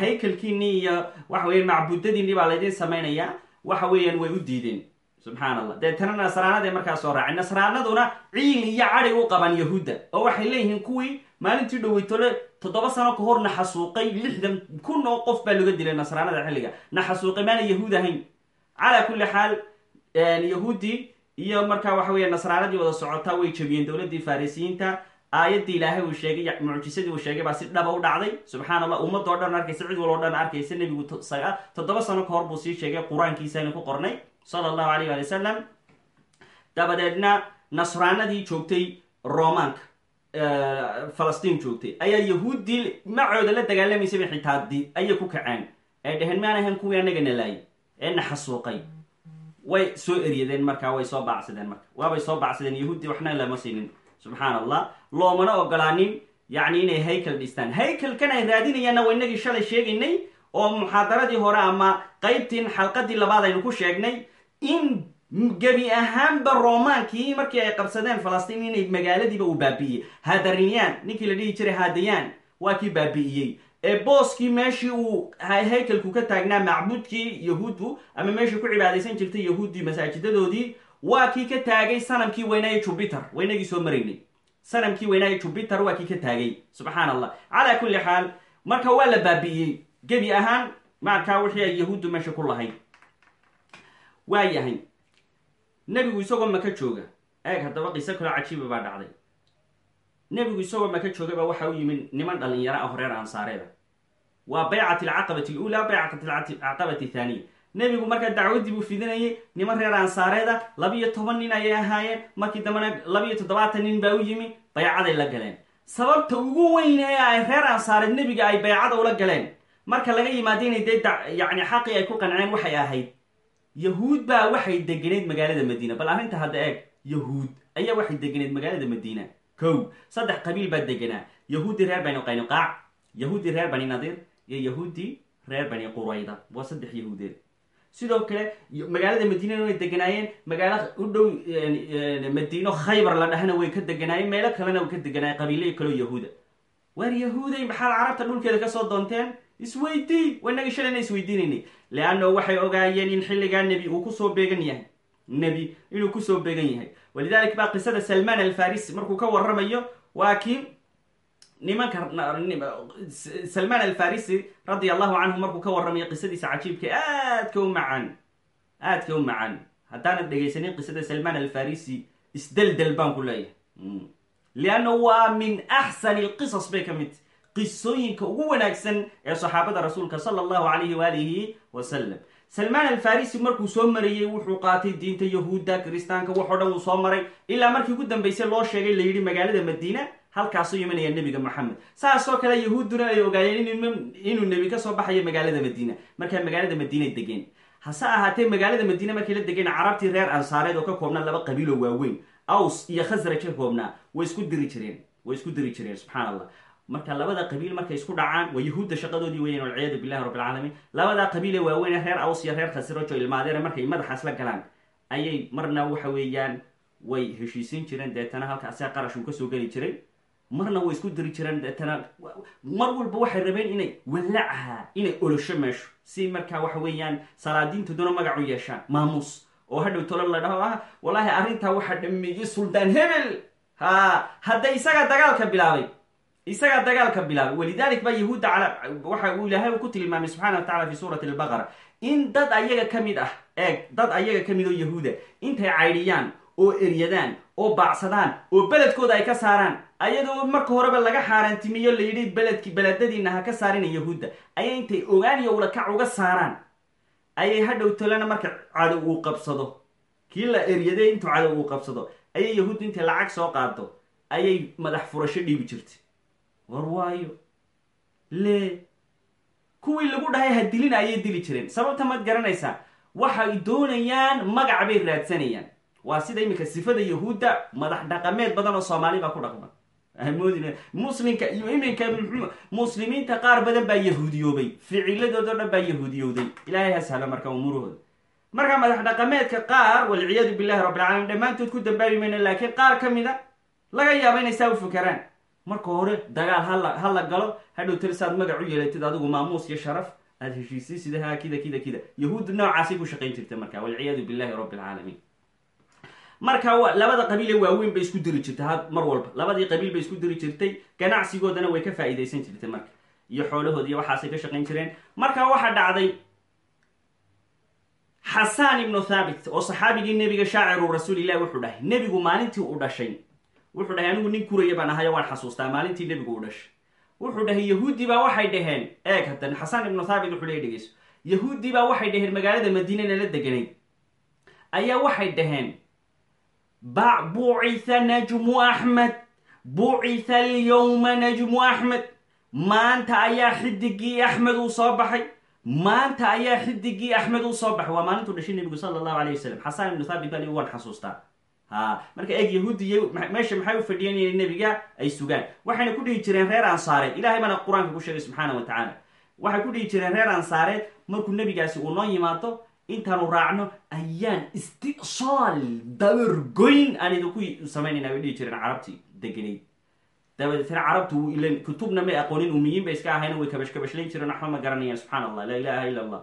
Speaker 1: haykalkiinii iyo waxa weyan macbuudadiinii baa laydin samaynayaa waxa weeyaan way u diideen subxaan allah deetana nasraanaday markaa soo raacay. Nasraanaduna ciil iyo cadi u qaban yahuudda oo waxay leeyihiin kuwii maalintii dhoweytole toddoba sano ka hor naxasuuqay lixdan kun oo qof baa laga dilay nasraanada xilliga. Naxasuuqay maana yahuud ahayn. Calaa kulli xaal yahuuddii iyo markaa waxa weeye nasraanadii wada socotaa way jabiyeen dowladdii farisiyiinta. Aayaddii ilaahay uu sheegay mucjisadii uu sheegay baa si dhaba u dhacday. Subxaan allah ummadoo dhan arkaysa cid waloo dhan arkaysa nebigu toddoba sano ka hor buu sii sheegay qur'aankiisa aynu ku qornay sala allahu alayh waali wasalam dabadeedna nasraanadii joogtay romaanka falastiin joogtay. Ayaa yahuuddii macooda la dagaalamaysayba xitaa ayay ku kaceen. Ay dheheen maan ahayn kuwii anaga nalaayay ee naxasuuqay way soo eryadeen markaa way soo baacsadeen marka waabay soo baacsadeen yahuuddii waxna lama siinin. Subxaan allah loomana ogolaanin yacni inay haykel dhistaan. Haykelkan ay raadinayaanna waa inagii shalay sheegaynay oo muxaadaradii hore ama qaybtiin xalqadii labaad aynu ku sheegnay in gebi ahaanba romaankii markii ay qabsadeen falastiin inay magaaladiiba uu baabi'iyey. Hadariyaan ninkii la dhihi jiray hadayaan waa kii baabi'iyey. Ee booskii meeshii uu haykelku ka taagnaa macbuudkii yahuuddu ama meeshii ku cibaadaysan jirtay yahuuddii masaajidadoodii waa kii ka taagay sanamkii weynaaye jubiter waynagii soo maraynay. Sanamkii weynaaye jubiter waa kii ka taagay. Subxaan allah calaa kulli xaal marka waa la baabi'iyey. Gebi ahaan markaa wixii ay yahuuddu meesha ku lahayd waa yahay nebigu isagoo maka jooga. Eeg haddaba qiso kaloo cajiiba baa dhacday. Nebigu isagoo maka joogaba waxa u yimid niman dhalinyaro ah horeer ansaareeda waa baycat alcaqabati alula baycat alcaqabati thaaniya nebigu markaa dacwaddii buu fidinayay niman reer ansaareeda labiyo toban nin ayay ahaayeen. Markii dambena labiyo toddobaatan nin baa u yimi baycaday la galeen. Sababta ugu weyn ee ay reer ansaareed nebiga ay baycada ula galeen marka laga yimaado inay dee yacni xaqii ay ku qanceen waxay ahayd yahuud baa waxay deganeed magaalada madiina. Bal arrinta hadda eeg yahuud ayaa waxay deganeed magaalada madiina. Kow saddex qabiil baa deganaa. Yahuudi reer bani qaynuqaac yahuudi reer bani nadiir iyo yahuudi reer bani qurayda. Waa saddex yahuudeed sidoo kale magaalada madiinana way deganaayeen magaalo u dhow madiino khaybar la dhahana way ka deganaayeen meelo kalena way ka deganaayeen qabiilo kaloo yahuuda. Waar yahuuday maxaad carabta dhulkeeda ka soo doonteen isweydii! Wanaga shalayna isweydiinaynay leanno waxay ogaayeen in xilligaa nebi uu ku soo beegan yahay nebi inuu ku soo beegan yahay walidalik baa qisada salmaan alfarisi markuu ka warramayo waa kii nimanka salmaan alfarisi radia allahu canhu markuu ka warramayo qisadiisa cajiibka aadka u macaan aadka u macaan haddaanad dhegaysanin qisada salmaan alfarisi isdeldel baan ku leeyahay lianna waa min axsani alqisas bay ka mid qisooyinka ugu wanaagsan ee saxaabada rasuulka sala allahu alayhi waalihi wasalam salmaan alfarisi markuu soo marayey wuxuu qaatay diinta yahuudda kiristaanka waxoo dhan uu soo maray ilaa markii ugu dambaysay loo sheegay la yidhi magaalada madiina halkaasuu imanaya nebiga moxamed saasoo kale yahuudduna ay ogaayeen inuu nebi ka soo baxayo magaalada madiina. Markaa magaalada madiinay degeen. Hase ahaatee magaalada madiina markay la degeen carabtii reer ansaareed oo ka koobnaa laba qabiiloo waaweyn aws iyo khasraj ka koobnaa way isku diri jireen way isku diri jireen subxaan allah marka labada qabiil markay isku dhacaan waa yahuudda shaqadoodii weeyeen walciyaadu billahi rabbi alcaalamiin labadaa qabiile waaweyn reer aws iyo reer khasraj oo ilmaadeena markay madaxaas la galaan ayay marna waxa weeyaan way heshiisin jireen. Deetana halkaasee qarash uu ka soo geli jiray. Marna way isku diri jireen deetana. Mar walba waxay rabeen inay walacaha inay olosho meesho. Si markaa waxa weeyaan salaadiintooduna magac u yeeshaan maamuus. Oo hadhow tolo la dhaho ah wallaahi arrintaa waxaa dhameeyey suldaan hebel. Ha hadda isagaa dagaalka bilaabay isagaa dagaalka bilaabay walidalik baa yahuudda waxa uu ilaahay ku tilmaamay subxana wa tacala fi suurati albaqara in dad ayaga ka mid ah eeg dad ayaga ka mid oo yahuuda intay caydhiyaan oo eryadaan oo baacsadaan oo beledkooda ay ka saaraan ayadoo marka horeba laga xaaraantimiyo la yidhi beledki beledadiina ha ka saarina yahuudda ayay intay ogaan iyo ulakac uga saaraan. Ayay hadhow tolena marka cadow uu qabsado. Kii la eryaday intuu cadow uu qabsado. Ayay yahuuddu intay lacag soo qaado ayay madax furasho dhiibi jirtay war waayo lee kuwii lagu dhahay ha dilina ayay dili jireen. Sababta maad garanaysaa waxay doonayaan magac bay raadsanayaan. Waa sida iminka sifada yahuudda madax dhaqameed badan oo soomaali baa ku dhaqma. Muslimka iyo iminka muslimiinta qaar badan baa yahuudiyoobay. Ficiladoodo dhan baa yahuudiyowday ilaahay ha sahlo marka umuurahooda marka madax dhaqameedka qaar walciyaadu billahi rabbilcaalamiin dhammaantood ku dambaabi mayna laakiin qaar ka mida laga yaaba inay saa u fakeraan marka hore dagaal ha la galo hadhow talisaad magac u yeelatid adigu maamuus iyo sharaf aada heshiisay sidaha kida kida kida. Yahuud noocaasay ku shaqayn jirtay marka walciyaadu billahi rabbi alcaalamiin marka labada qabiile waaweyn bay isku diri jirtay ha mar walba. Labadii qabiil bay isku diri jirtay ganacsigoodana way ka faa'iidaysan jirtay marka. Iyo xoolahood iyo waxaasay ka shaqayn jireen. Marka waxaa dhacday xasaan ibnu thaabit oo saxaabigii nebiga shaaciru rasuulillahi wuxuu dhahay nebigu maalintii uu dhashay wuxuu dhahay anigu nin kuraya baan ahayo waan xasuustaa maalintii nebigu uu dhashay. Wuxuu dhahay yahuudi baa waxay dhaheen. Eeg haddan xasaan ibnu thaabit wuxuu leey dhegeyso. Yahuudi baa waxay dhaheen magaalada madiinana la deganayd ayaa waxay dhaheen bucitha najmu axmed bucitha alyawma najmu axmed. Maanta ayaa xidigii axmed uu soo baxay. Maanta ayaa xidigii axmed uu soo baxay. Waa maalintuu dhashay nebigu sala allahu alayh wasalam xasaan ibnu thaabit baa waan xasuustaa ha marka eeg yahuudiy meesha maxay u fadhiyeen inay nebiga ay sugaan? Waxayna ku dhihi jireen reer ansaareed ilahay baana qur'aanka ku sheegay subxaana wa tacaala. Waxay ku dhihi jireen reer ansaareed markuu nebigaasi uu noo yimaado intaanu raacno ayaan istisaal dabargoyn aan idinku samaynayna bay dhihi jireen carabtii degenayd dabadeetna carabtu kutubna may aqoonin umiyiin bay iska ahayna way kabashkabashlayn jireen waxba ma garanayaan subxana allah laa ilaha illa allah.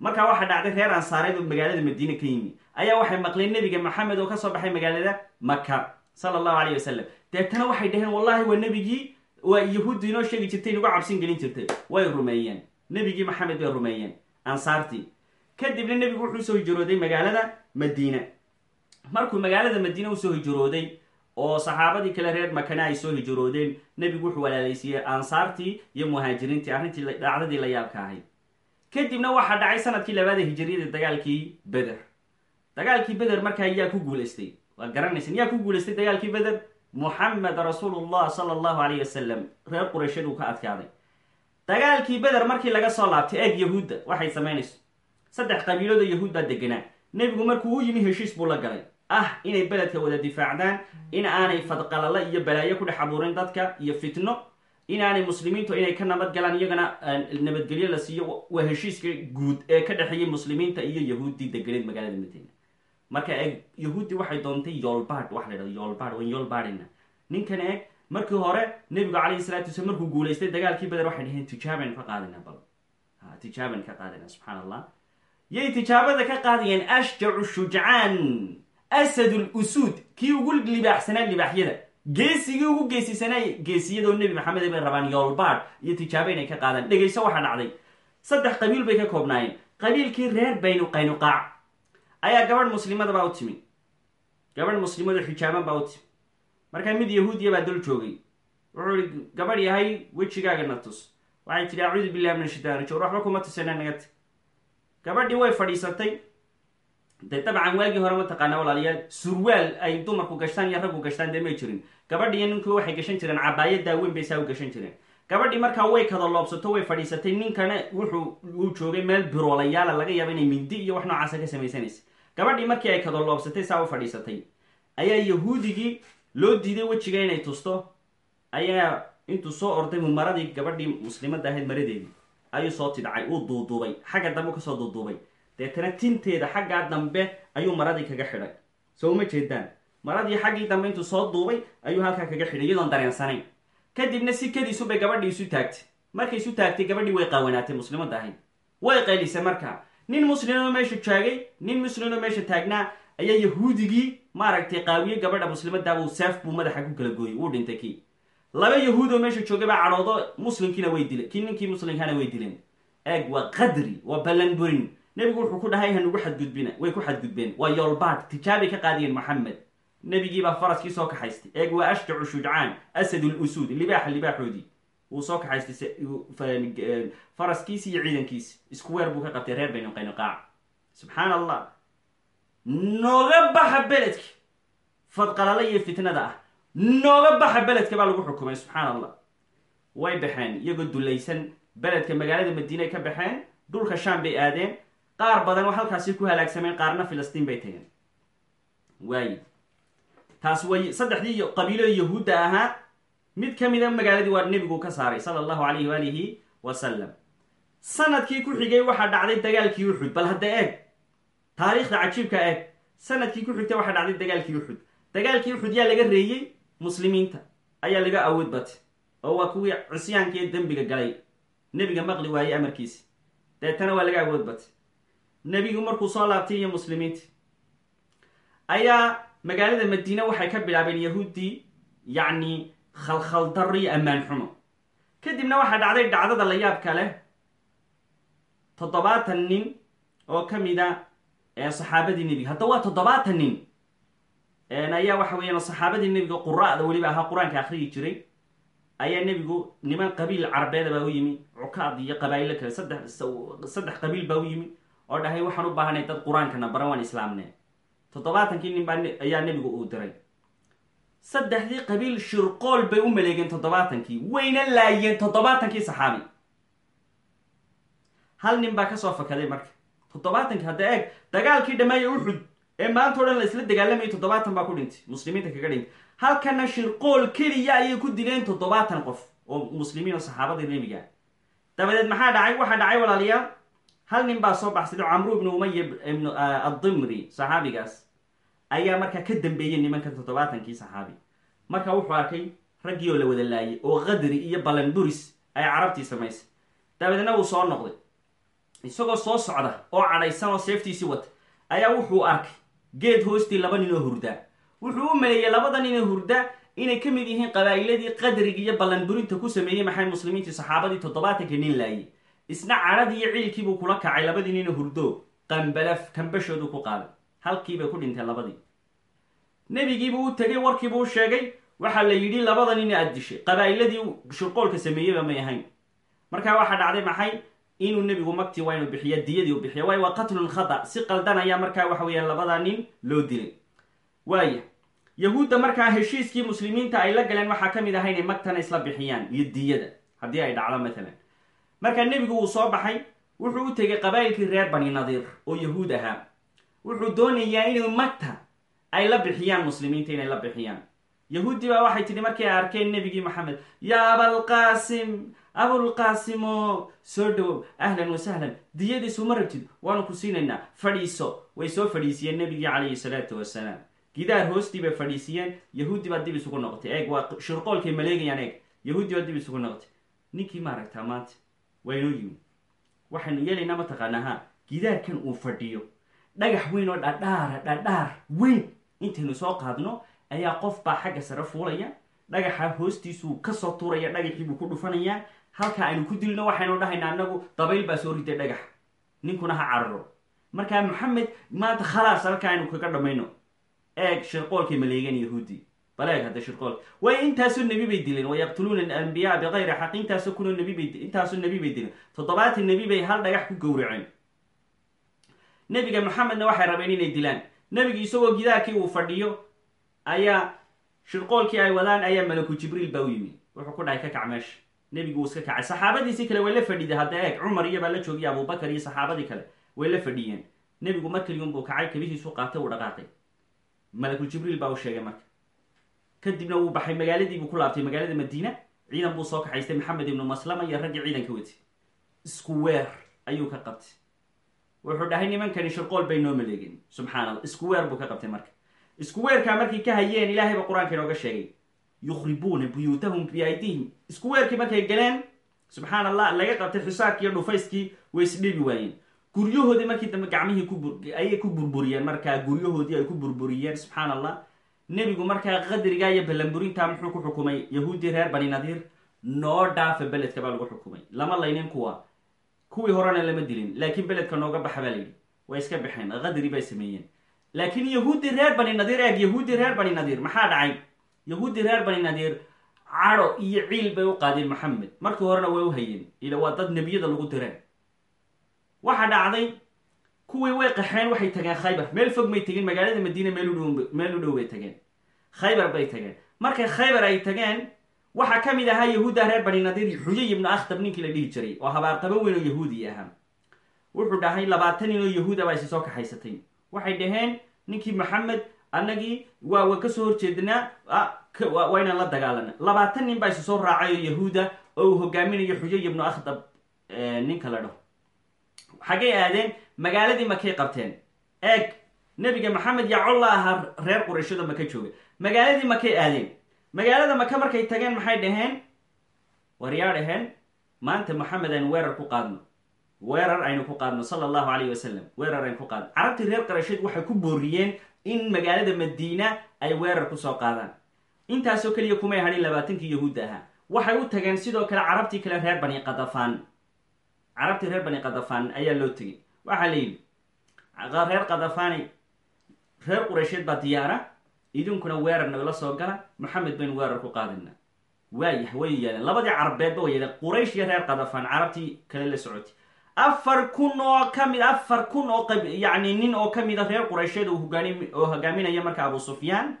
Speaker 1: Markaa waxaa dhacday reer ansaareed oo magaalada madiine ka yimi ayaa waxay maqleen nebiga maxamed oo ka soo baxay magaalada maka sala allahu alayh wasalam deetana waxay dhaheen wallahi waa nebigii waa yahuuddu inoo sheegi jirtay inugu cabsin gelin jirtay. Way rumeeyeen. Nebigii maxamed bay rumeeyeen. Ansaartii. Kadibna nebigu wuxuu u soo hijrooday magaalada madiine markuu magaalada madiine u soo hijrooday oo saxaabadii kale reer makana ay soo hijroodeen nebigu wuxuu walaalaysiiyey ansaartii iyo muhaajiriintii arrintii dhacdadii la yaabka ahayd. Kadibna waxaa dhacay sannadkii labaada hijiriyada dagaalkii beder dagaalkii beder markaa yaa ku guulaystay waa garanaysan yaa ku guulaystay dagaalkii beder? Muxamed rasuulullah sala allahu alayh wasalam reer qurayshyad uu ka adkaaday. Dagaalkii beder markii laga soo laabtay eeg yahuudda waxay samaynayso. Saddex qabiilood oo deganaa. Nebigu markuu u yimi heshiis buu la galay. Ah inay beledka wada difaacdaan in aanay fadqalala iyo balaayo ku dhex abuurin dadka iyo fitno inaanay muslimiintu inay ka nabad galaan iyagana nabadgelyo la siiyo waa heshiiska guud ee ka dhexeeyay muslimiinta iyo yahuuddii deganeed magaalada madiina marka eeg yahuudi waxay doontay yoolbaad waxa la dhahdo yoolbaad waan ninkan eeg markii hore nebigu calayhi salatu wasalaam markuu guulaystay dagaalkii bader waxay dhaheen tijaaban ka qaadina bal. Tijaaban ka qaadina subxaan allah yay tijaabada ka qaadayeen ashjacu shujcaan asadul usuud kii ugu libaaxsanaa libaaxyada. Geesigii ugu geesisanaa geesiyadoo nebi maxamed bay rabaan yoolbaad iyo tijaabo inay ka qaadaan. Dhegayso waxaa dhacday. Saddex qabiil bay ka koobnaayeen. Qabiilkii reer baynu qaynuqaac ayaa gabadh muslimada baa u timi. Gabadh muslimado xijaaban baa u timi. Markaa mid yahuudiya baa dul joogay. Wuxuu ihi gabadh yahay wejigaaga na tus. Waxay tidhi acuudu billahi min ashaytaan rajiim. Waxba kuma tusana naga gabadhii way fadhiisatay. Dee dabcan waagii hore mataqaanaa walaalayaal surwaal ay dumarku gashtaan iyo raggu gashtaan dee may jirin. Gabadhiiyo ninku waxay gashan jireen cabaaya daaweyn bay saa u gashan jireen. Gabadhii markaa way kada loobsato way fadhiisatay. Ninkana wuxuu uu joogay meel biroolayaala laga yaaba inay mindi iyo wax noocaasa ka samaysanaysa gabadhii markii ay kada loobsatay saa u fadhiisatay ayaa yahuudigii loo diiday wejiga inay tusto. Ayaa intuu soo orday maradii gabadhii muslimadda ahayd maradeedii. Ayuu soo tidhacay uu duuduubay. Xagga dambe ka soo duuduubay. Deetana tinteeda xaggaa dambe ayuu maradii kaga xidhay. Soo uma jeedaan. Maradii xaggii dambe intuu soo duubay ayuu halkaa kaga xidhay iyadoon dareensanayn kadibna si kadiisubay gabadhii isu taagtay. Markay isu taagtay gabadhii way qaawanaatay muslimadda ahayd. Way qaylisay markaa nin muslimoo meesha taagay nin muslimoo meesha taagnaa ayaa yahuudigii maaragtay qaawiye gabadha muslimadaabuu seef buu madaxa ku kala gooyey wuu dhintay kii. Laba yahuudoo meesha joogay baa cadhoodo muslimkiina way dileen kii ninkii muslimkaana way dileen eeg waa qadri waa ballanburin. Nebigu wuxuu ku dhahay hanugu xadgudbina way ku xadgudbeen. Waa yoolbaad tijaabay ka qaadiyeen moxamed nebigiibaa faraskii soo kaxaystay. Eeg waa ashjacu shujcaan asadul usuud libaaxa libaaxoodii wuu soo kaxaystay faraskiisi iyo ciidankiisi isku weer buu ka qabtay reer baynu qaynuqaac. Subxaan allah nooga baxa beledka fadqalala iyo fitnada ah. Nooga baxa beledka baa lagu xukumay subxaan allah way baxeen iyagoo dulaysan. Beledka magaalada madiinay ka baxeen dhulka shaam bay aadeen. Qaar badan halkaasi ku halaagsameen qaarna filistiin bay tageen. Waaye taas way saddexdii qabiilo yahuudda ahaa mid ka mida magaaladii waa nebigu ka saaray sala allahu alayhi waalihi wasalam sannadkii ku xigay waxaa dhacday dagaalkii uxud bal hadda eeg. Taariikhda cajiibka eeg. Sanadkii ku xigtay waxaa dhacday dagaalkii uxud dagaalkii uxud yaa laga reeyey muslimiinta ayaa laga awood batay oo waa kuwii cisyaanka iyo dembiga galay. Nebiga maqli waayey amarkiisi. Deetana waa laga awood batay nebigu markuu soo laabtay iyo muslimiinta ayaa magaalada madiine waxay ka bilaabeen yahuuddii yacni khalkhaldaro iyo ammaan xumo. Kadibna waxaa dhacday dhacdada la yaabka leh toddobaatan nin oo ka mid a saxaabadii nebiga. Hadda waa toddobaatan nin. Ayaa waxa weeyaan saxaabadii nebiga qura'da weliba ahaa qur'aanka akhriyi jiray. Ayaa nebigu niman qabiil carabeeda baa u yimi cukaad iyo qabaa'ilo kale. Saddex saddex qabiil baa u yimi oo dhahay waxaan u baahanay dad qur'aankana baran waan islaamne toddobaatankii nin baa ayaa nebigu uu diray saddexdii qabiil shirqool bay u maleegeen toddobaatankii wayna laayeen toddobaatankii saxaabi. Hal nin baa ka soo fakaday marka. Toddobaatankii hadda eeg dagaalkii dhammeeye uxud ee maanta o dhan la isla dagaalamayay toddobaatan baa ku dhintay. Muslimiinta kaga dhintay. Halkana shirqool keliya ayay ku dileen toddobaatan qof oo muslimiin oo saxaabadii nebiga. Dabadeed maxaa dhacay? Waxaa dhacay walaalayaal hal nin baa soo baxsaday camru ibnu umaya ibnu addimri saxaabigaas ayaa markaa ka dambeeyey nimanka toddobaatankii saxaabi marka wuxuu arkay raggii oo la wada laayay oo qadri iyo ballan buris ay carabtii samaysay. Dabadeedna wuu soo noqday. Isagoo soo socda oo cadhaysan oo seeftiisii wata ayaa wuxuu arkay geed hoostii laba nin oo hurdaa. Wuxuu u maleeyey labada nin oo hurda inay ka mid yihiin qabaa'iladii qadriga iyo ballanburinta ku sameeyey maxay muslimiintii saxaabadii toddobaatanka nin laayay. Isna cadhadii iyo ciilkiibuu kula kacay labadii nina hurdo qambalaf kambashoodu ku qaaday halkiibay ku dhinteen labadii. Nebigiibuu u tegay warkiibuu u sheegay waxaa la yidhi labada nin aad dishay qabaa'iladii shirqoolka sameeyeyba may ahayn. Markaa waxaa dhacday maxay? Inuu nebigu magtii waa inuu bixiya diyadii u bixiya waayo waa qatlun khata. Si qaldan ayaa markaa waxa weeyaan labada nin loo dilay. Waaya yahuudda markaa heshiiskii muslimiinta ay la galeen waxaa ka mid inay magtana isla bixiyaan iyo diyada. Haddii ay dhacdo matalan markaa nebigu wuu soo baxay wuxuu u tegay qabaa'ilkii reer bani nadiir oo yahuud ahaa wuxuu doonayaa inuu magta ay la bixiyaan muslimiinta inay la bixiyaan. Yahuuddii baa waxay tidhi markay arkeen nebigii maxamed yaa abalqaasim abulqaasimo soo dhowow ahlan wasahlan diyadiisu ma rabtid waanu ku siinaynaa fadhiiso. Way soo fadhiisiyeen nebigii calayhi salaatu wasalaam gidaar hoostii bay fadhiisiyeen yahuudi baa dib isugu noqotay. Eeg waa shirqoolkay maleegayaan eeg. Yahuudi baa dib isugu noqotay. Ninkii ma aragtaa maanta waa inoo waxaynu yeelaynaa mataqaanaa ha gidaarkan uu fadhiyo dhagax weyn oo dhadhaara dhadhaar weyn. Intaynu soo qaadno ayaa qof baa xagga sare fuulaya dhagaxa hoostiisuu ka soo tuuraya dhagaxiibuu ku dhufanayaa halka aynu ku dilno waxaynu dhahaynaa anagu dabayl baa soo riday dhagax. Ninkuna ha cararo markaa maxamed maanta khalaas halka aynu kaga dhammayno eeg shirqoolkay maleegan yahuudi. Bal eeg hadda shirqoolka waayo intaasoo nebi bay dileen wayaqtuluuna alambiyaa bikayri xaq. Intaasoo kunoo nebi bay intaasoo nebi bay dileen toddobaatan nebi bay hal dhagax ku gowraceen nebiga maxamedna waxay rabeen inay dilaan. Nebigi isagoo gidaarkii uu fadhiyo ayaa shirqoolkii ay wadaan ayaa malaku jibriil baa u yimi. Wuxuu ku dhahay ka kac meesha nebigu wuu iska kacay. Saxaabadiisii kale way la fadhiday hadda eeg cumar iyo baa la joogiyay abubakar iyo saxaabadii kale way la fadhiyeen. Nebigu markaligun buu kacay kabihiisu qaatay uu dhaqaaqay. Malakul jibriil baa u sheegay marka. Kadibna wuu baxay magaaladii buu ku laabtay magaalada madiina. Ciidan buu soo kaxaystay maxamed ibnu maslama iyo raggii ciidanka watay isku weer ayuu ka qabtay wuxuu dhahay nimankani shirqool bay noo maleegeen subxaan allah isku weer buu ka qabtay marka. Isku weerkaa markay ka hayeen ilaahay ba qur'aanka inooga sheegay. Yukhribuuna buyuutahum biaydihim isku weerkii markay galeen subxaan allah laga qabtay xisaarkii iyo dhufayskii way isdhiibi waayeen. Guryahoodii markii dambe gacmihii kuayay ku burburiyeen markaa guryahoodii ay ku burburiyeen subxaan allah nebigu markaa qadrigaa iyo ballanburintaa muxuu ku xukumay. Yahuuddii reer bani nadiir noo dhaafa beledka baa lagu xukumay. Lama laynin kuwa kuwii horena lama dilin laakiin beledka nooga baxa baa layidhi way iska baxeen qadri bay sameeyeen. Laakiin yahuuddii reer bani nadiir eeg yahuuddii reer bani nadiir maxaa dhacay? Yahuuddii reer bani nadiir cadho iyo ciil bay u qaadeen maxamed. Markii horena way u hayeen. Ila waa dad nebiyada lagu direen. Waxa dhacday kuwii way qaxeen waxay tageen khaybar. Meel fog may tegeen magaalada madiina meel u dhow bay tageen. Khaybar bay tageen. Markay khaybar ay tageen waxaa ka mid ahaa yahuudda reer bani nadiir xuyay ibnu akhtab ninkii la dhihi jiray oo habaarqabo weyn oo yahuudi ahaa wuxuu dhahay labaatan nin oo yahuuda baa isi soo kaxaysatay. Waxay dhaheen ninkii maxamed annagii waa wa ka soo horjeednaa waa inaan la dagaalana labaatan nin baa isi soo raacay oo yahuuda oo uu hogaaminayo xuyay ibnu akhtab ninka la dhaho xaggay aadeen magaaladii makay qabteen? Eeg nebiga maxamed yaa la ahaa reer qurayshada maka jooga. Magaaladii makay aadeen magaalada maka markay tageen maxay dhaheen? War dhaheen. Maanta maxamed aynu weerar ku qaadno. Weerar aynu ku qaadno sala allahu calayh wasalam weerar aynu ku qaadno. Carabtii reer qarasheed waxay ku booriyeen in magaalada madiina ay weerar ku soo qaadaan. Intaasoo keliya kumay hadhin labaatankii yahuudda ahaa. Waxay u tageen sidoo kale carabtii kale reer bani qadafaan. Carabtii reer bani qadafaan ayaa loo tegay waxaa la yidhi reer qadafaani reer quraysheed baa diyaara idinkuna weerar nagala soo gala maxamed baynu weerar ku qaadayna waayah way yeeleen labadii carabeedba way yeeleen quraysh iyo reer qadafaan carabtii kale la socotay. Afar kun oo ka mid afar kun oo yacni nin oo ka mid a reer quraysheed oo hogaaminaya marka abu sufyaan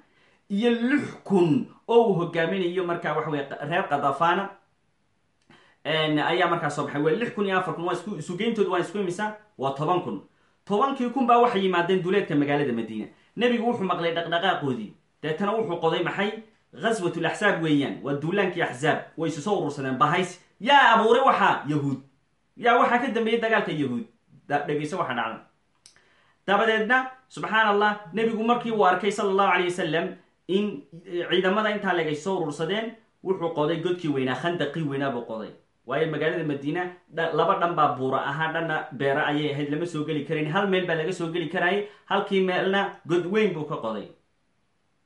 Speaker 1: iyo lix kun oo uu hogaaminayo marka waxa weye reer qadafaana ayaa markaa soo baxay. Waa lix kun iyo afar kun waa isku isugeyntood waan isku imisa waa toban kun. Tobankii kun baa waxay yimaadeen duleedka magaalada madiina nebigu wuxuu maqlay dhaqdhaqaaqoodii. Deetana wuxuu qoday maxay? Ghaswatul axsaab weeyaan. Waa duulaankii axsaab way isu soo urursadeen bahays yaa abuuray waxaa yahuud. Yaa waxaa ka dambeeyey dagaalka yahuud. Dhegeyso waxa dhacda dabadeedna subxaan allah nebigu markii uu arkay sala allahu calay wasalam in ciidamada intaa legay soo urursadeen wuxuu qoday godkii weynaa khandaqii weynaa buu qoday waayo magaalada madiina laba dhan baa buura ahaa dhanna beera ayay ahayd lama soo geli karayn hal meel baa laga soo geli karayay halkii meelna god weyn buu ka qoday.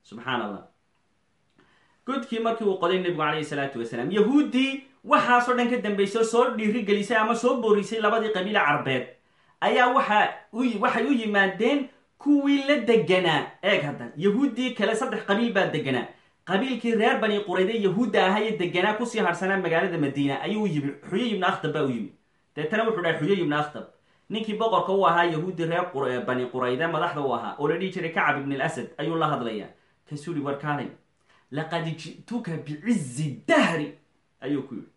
Speaker 1: Subxaan allah godkii markii uu qoday nebigu calayhi salaatu wasalaam yahuuddii waxaasoo dhan ka dambaysay oo soo dhiirigelisay ama soo boorisay labadii qabiile carbeed. Ayaa waxa waxay u yimaadeen kuwii la deganaa. Eeg haddan yahuuddii kale saddex qabiil baa deganaa qabiilkii reer bani qurayde yahuudda ahaye deganaa ku sii harsanaa magaalada madiina ayuu yimi. Xuyay ibnu akhtab baa u yimi. Deetana wuxuu dhahay xuyay ibnu akhtab. Ninkii boqorka u ahaa yahuuddii reer bani qurayde madaxda u ahaa oo la dhihi jiray kacab ibn alasad ayuu la hadlayaa. Kasuu hi warkaalay laqad ji'tuka bicizi dahri ayuu ku yidhi.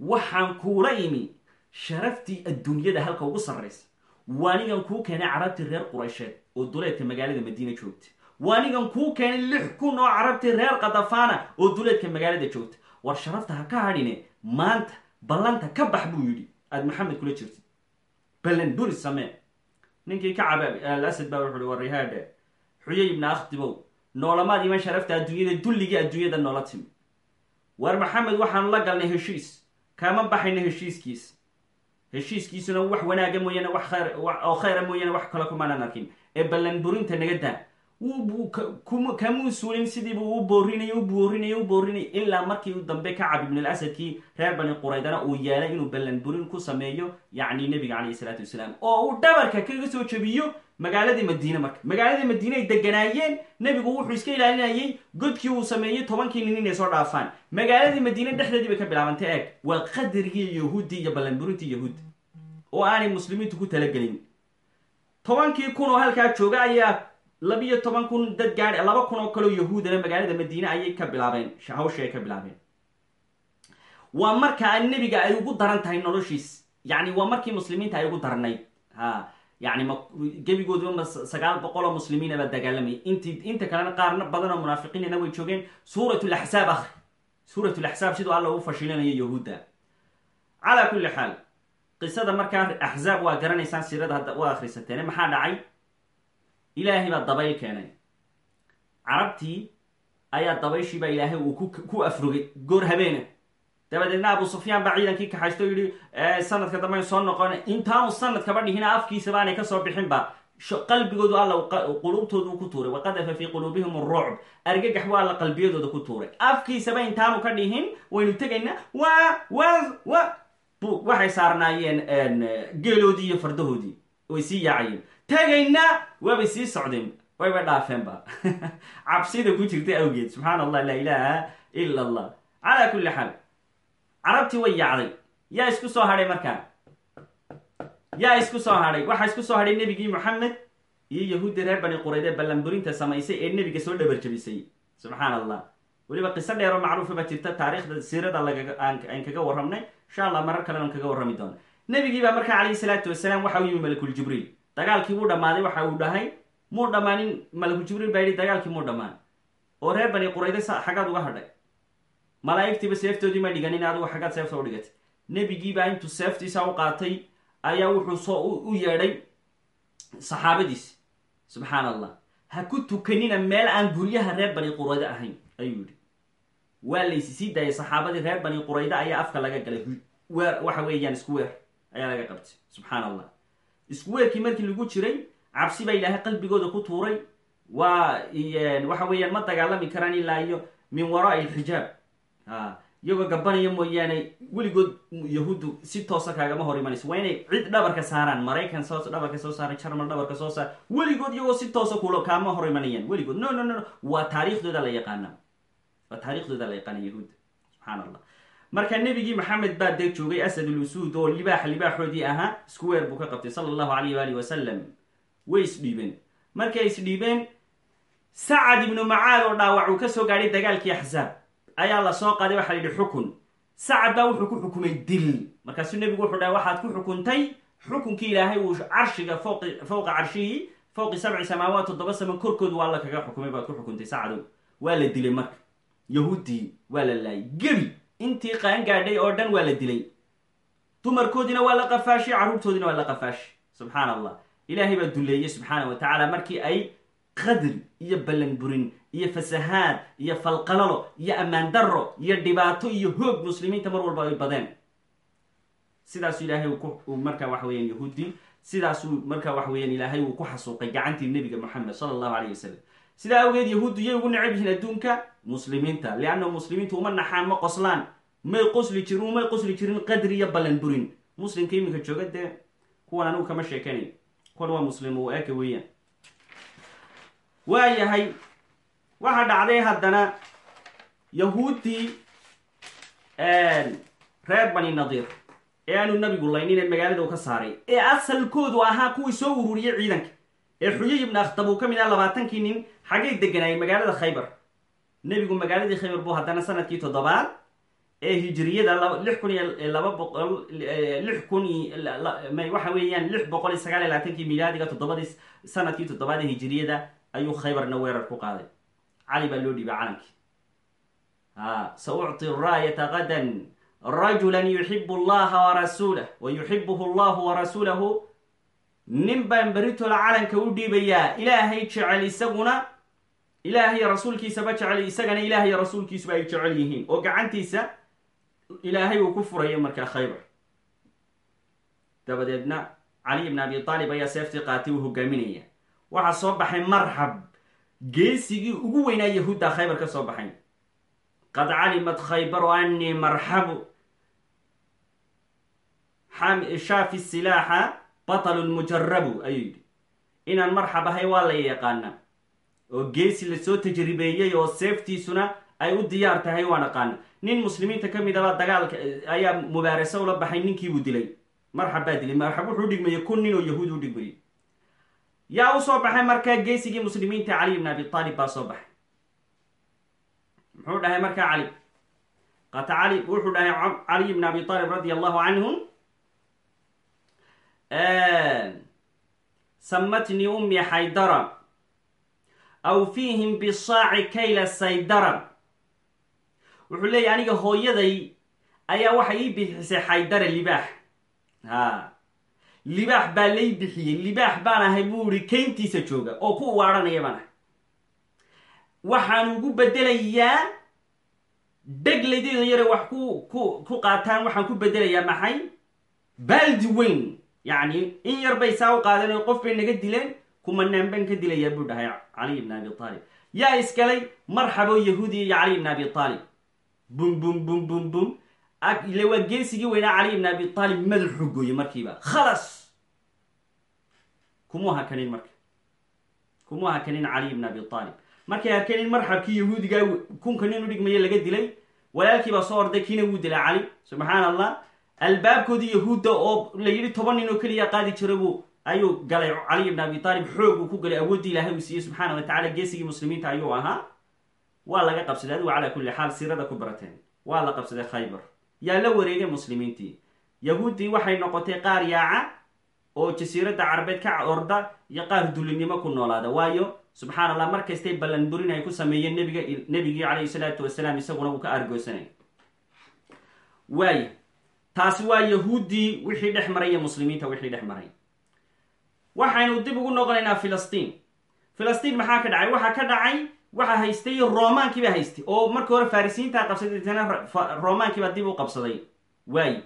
Speaker 1: Waxaan kuula imi sharaftii adduunyada halka ugu sarraysa. Waanigan kuu keenay carabtii reer quraysheed oo duleedka magaalada madiina joogta waanigan kuu keenay lix kun oo carabtii reer qadafaana oo duleedka magaalada joogta. War sharafta ha ka hadhine maanta ballanta ka bax buu yidhi. Aada maxamed kula jirtid. Ballan buri samee. Ninkii kacab alasad baa wuxu uhi war rihaadhe xuyay ibna akhtibow noolamaad iman sharafta adduunyada dulligii adduunyada noola timi. War maxamed waxaanu la galnay heshiis. Kama baxayna heshiiskiis. Heshiiskiisuna wax wanaaga mooyaane wax khayr oo khayra mooyaane wax kale kumaanan arkin. Ee ballan burinta naga daa kamuu suulin sidiibuu u boorinay u boorinay u boorinay ilaa markii dambe kacab ibn alasadkii reer bani quraydana uu yeelay inuu ballan burin ku sameeyo yacni nebiga calayhi salaatu wasalaam oo uu dhabarka kaga soo jebiyo magaaladii madiine marka. Magaaladii madiine ay deganaayeen nebigu wuxuu iska ilaalinayay godkii uu sameeyey tobankii nin inay soo dhaafaan. Magaaladii madiine dhexdeedii bay ka bilaabantay eeg waa qadarigii yahuuddii iyo ballanburintii yahuud oo aanay muslimiintu ku talagelin. Tobankii kun oo halkaa jooga ayaa labiyo toban kun dad gaadh laba kun oo kaleo yahuudana magaalada madiine ayay ka bilaabeen hawshii ay ka bilaabeen. Waa markaa nebiga ay ugu daran tahay noloshiis. Yacni waa markii muslimiinta ay ugu darnayd ha yani ma gebigooduba sagaal boqol oo muslimiina baa dagaalamayay int inta kalena qaarna badan oo munaafiqiinina way joogeen. Suurat laxsaab akri suurat laxsaab siduu alla ugu fashilinayo yahuudda. Calaa kulli xaal qisada markaa axzaab waa garanaysaan siirada hadda waa akhrisateene maxaa dhacay ilaahay baa dabayl keenay. Carabtii ayaa dabayshiibaa ilaahay uu ku afrogay goor habeena dabadeedna abu sufyaan baa ciidankii kaxaysto yidhi sanadka dambeyn soo noqon intaanu sanadkaba dhihina afkiisaba aanay ka soo bixinba qalbigoodu alla qulubtoodu ku tuuray. Waqadafa fii quluubihim arucb argagax waa alla qalbiyadooda ku tuuray. Afkiisaba intaanu ka dhihin waynu tegaynaa wa wa wa waxay saarnaayeen geeloodii iyo fardahoodii. Way sii yaacayeen tegaynaa waabay sii socdeen wayba dhaafeenba. Cabsida ku jirta awgeed subxaan allah laa ilaaha ila allah calaa kulli xaal carabtii way yaacday yaa isku soo hadhay markaa? Yaa isku soo hadhay? Waxaa isku soo hadhay nebigii moxamed iyo yahuuddii reer bani qurayde ballanburinta samaysay ee nebiga soo dhabarjabisay. Subxaan allah weliba qiso dheeroo macruufa baa jirta taariikhda siirada aan kaga warramnay. Insha allah marar kalena aan kaga warrami doono nebigii baa markaa calayhi salaatu wasalaam waxa u yimi malakul jibriil dagaalkii wuu dhammaaday waxa uu dhahay muu dhammaanin malakul jibriil baa yidhi dagaalkii muu dhammaan. Oo reer bani qurayde xaggaad uga hadhay. Malaa'igtiiba seeftoodii ma dhiganin adigu xaggaad seefta u dhigatay nebigiibaa intuu seeftiisa u qaatay ayaa wuxuu soo u yeedhay saxaabadiisi subxaan allah ha ku tukanina meel aan guryaha reer bani qurayde ahayn ayuu yidhi. Waa laysi sii daayay saxaabadii reer bani qurayde ayaa afka laga galay. Waxa weeyaan isku weer ayaa laga qabtay. Subxaan allah iskuweerkii markii lagu jiray cabsi baa ilaahay qalbigooda ku tuuray. Waa waxa weeyaan ma dagaalami karaan ilaa iyo min waraai alxijaab iyagoo gabanaya mooyaane weligood yahuuddu si toosa kaagama hor imanayso waa inay cid dhabarka saaraan maraykan soo dhabarka soo saara jarmal dhabarka soo saar. Weligood iyagoo si toosa kula kaama hor imanayaan weligood. No no no waa taariikhdooda la yaqaana waa taariikhdooda la yaqaana yahuudda. Subxaan allah marka nebigii maxamed baa dee joogay asad ulusuud oo libaax libaaxoodii ahaa isku buu ka qabtay sala allahu alayh waali wasalam way isdhiibeen markay isdhiibeen sacad ibnu macaad oo dhaawac uu ka soo gaadhay dagaalkii axsaab ayaa la soo qaaday waxaa la yidhi xukun. Sacad baa wuxuu ku xukumay dil. Markaasuu nebigu wuxuu dhahay waxaad ku xukuntay xukunkii ilaahay uu carshiga fowqa carshihii fowqi sabci samaawaat toddoba saman korkoodu waa alla kaga xukumay baad ku xukuntay sacadow waa la dilay marka. Yahuuddii waa la laayay. Gebi intii qaan gaadhay oo dhan waa la dilay. Dumarkoodiina waa la qafaashay carruurtoodiina waa la qafaashay subxaan allah ilaahay baa duleeyey subxaana wa tacaala markii ay qadri iyo ballanburin iyo fasahaad iyo falqalalo iyo ammaan darro iyo dhibaato iyo hoog muslimiinta mar walba ay badeen. Sidaasuu ilaahay uu markaa waxa weeyaan yahuudi sidaasuu markaa waxa weeyaan ilaahay uu ku xasuuqay gacantii nebiga moxamed sala allahu alayh wasalam sidaa awgeed yahuuddu yay ugu necab yihiin adduunka muslimiinta. Lianna muslimiintu uma naxaan ma qoslaan. May qosli jirin umay qosli jirin qadri iyo ballanburin muslimka iminka jooga dee kuwan anigu kama sheekanayo kuwan waa muslim oo eka weeyaan. Waayahay waxaa dhacday haddana yahuuddii reer bani nadiir ee aanu nabigu laynin ee magaalada u ka saaray ee asalkoodu ahaa kuwii soo ururiyey ciidanka ee xuyay ibnu akhtab uu ka mid aha labaatankii nin xaggay deganaayeen magaalada khaybar. Nebigu magaaladii khaybar buu haddana sannadkii toddobaad ee hijiriyada lix kun iyo waxa weeyaan lix boqol iyo milaadiga toddobadii sannadkii toddobaad ee hijiriyada ayuu khaybarna weerar ku qaaday. Cali baa loo dhiibay calankii. Sa ucti raayata gadan rajulan yuxibu allaha warasuulah wa yuxibuhu allahu warasuulahu nin baan beritola calanka u dhiibayaa ilaahay jecel isaguna ilaahay rasuulkiisaba jecel isagana ilaahay rasuulkiisuba ay jecel yihiin. Oo gacantiisa ilaahay uu ku furayo markaa khaybar. Dabadeedna cali ibn abi aalib ayaa seeftii qaatay uu hogaaminaya waxaa soo baxay marxab. Geesigii ugu weynaa yahuudda khaybar ka soo baxay. Qad calimat khaybaru anii marxabu. Shaafi silaaxa batalun mujarabu ayuu yidhi. Inaan marxab ahay waa la yaqaana oo geesi la soo tajribeeyey oo seeftiisuna ay u diyaar tahay waan aqaana nin muslimiinta ka mid aba dagaalka ayaa mubaaraso ula baxay ninkiibuu dilay. Marxab baa dilay. Marxab wuxuu dhigmayay kun nin oo yahuud u dhigmayay yaa u soo baxay markaa geesigii muslimiinta cali ibn abi aalib baa soo baxay. Muxuu dhahay markaa cali qata cali wuxuu dhahay caliy ibn abi aalib radi allahu canhum samatnii ummi xaydara aw fiihim bisaaci kayla saydara wuxuu leeyahy aniga hooyaday ayaa waxay ii bixisay xaydara libaax. Ha. Libaax baa lay bixiyey libaax baan ahay buu ihi kayntiisa jooga oo ku uwaadhanaya baan waxaan ugu bedelayaa dhegladeeda yare wax ku ku ku qaataan waxaan ku bedelayaa maxay? Baaldi weyn yacni in yar bay saa u qaadeen qof bay naga dileen kumanaan baan ka dilayaa buu dhahay caliy ibn abi aalib yaa iskalay marxabo yahuudiya iyo caliy ibn abi aalib bum bum bum bum bum. Ile waa geesigii weynaa caliy ibn abi aalib madaxuu gooye markiiba. Khalas! Kumuu hakanin marka. Kumuu hakanin caliy ibn abi aalib markay hakanin marxabkii yahuudigaa kunka nin u dhigmaya laga dilay walaalkii baa soo orday kiina wuu dilay cali subxaan allah albaabkoodii yahuudda oo la yidhi toban nin oo keliya qaadi jira buu ayuu galay caliy ibn abi aalib xoog uu ku galay awooddii ilaahay uu siiyey subxaana wa tacala geesigii muslimiinta ayuu ahaa. Waa laga qabsaday adigu calaa kulli xaal siirada ku barateen. Waa la qabsaday khaybar. Yaa la wareegay muslimiintii. Yahuuddii waxay noqotay qaar yaaca oo jasiiradda carabeed ka orda iyo qaar dulinimo ku noolaada. Waayo subxaan allah mar kastay ballanburin ay ku sameeyeen nebiga nebigii calayhi salaatu wasalaam isaguna uu ka argoosanay waaya taasi waa yahuuddii wixii dhex maray muslimiinta wixii dhex maray. Waxaynu dib ugu noqonaynaa filistiin. Filistiin maxaa ka dhacay? Waxaa ka dhacay waxaa haystay roomaankii baa haystay. Oo markii hore farisiintaa qabsaday deetana roomaankii baa dib u qabsaday. Waaye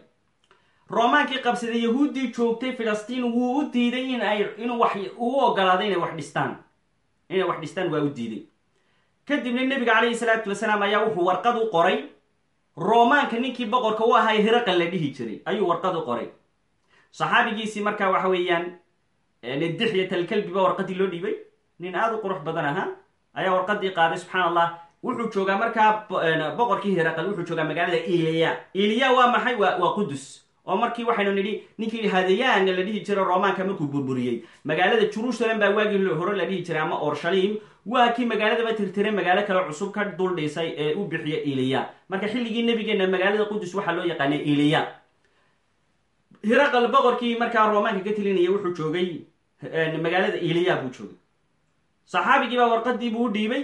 Speaker 1: roomaankii qabsaday yahuuddii joogtay filistiin wuu u diiday in ay inuu wax uu ogolaaday inay wax dhistaan. Inay wax dhistaan waa u diiday. Kadibna nebiga calayhi salaatu wasalaam ayaa wuxuu warqad u qoray roomaanka ninkii boqorka u ahaa hiraqal la dhihi jiray ayuu warqad u qoray. Saxaabigiisii markaa waxa weeyaan dixyat alkalbi baa warqadii loo dhiibay nin aada u qurux badan ahaa ayaa warqadii qaaday subxaan allah wuxuu joogaa markaa boqorkii hiraqal wuxuu joogaa magaalada iliya. Iliya waa maxay? Waa qudus. Oo markii waxaynu nidhi ninkii hadayaana la dhihi jiray roomaanka markuu burburiyey. Magaalada jerusalem baa waagii hore la dhihi jiray ama orshaliim waa kii magaaladaba tirtiray magaalo kale cusub ka dul dhisay ee u bixiya iliya. Marka xilligii nabigeena magaalada qudus waxaa loo yaqaanay iliya. Hiraqal boqorkii markaa roomaanka ka telinaya wuxuu joogay magaalada iliya buu joogay. Saxaabigii baa warqadii buu u dhiibay.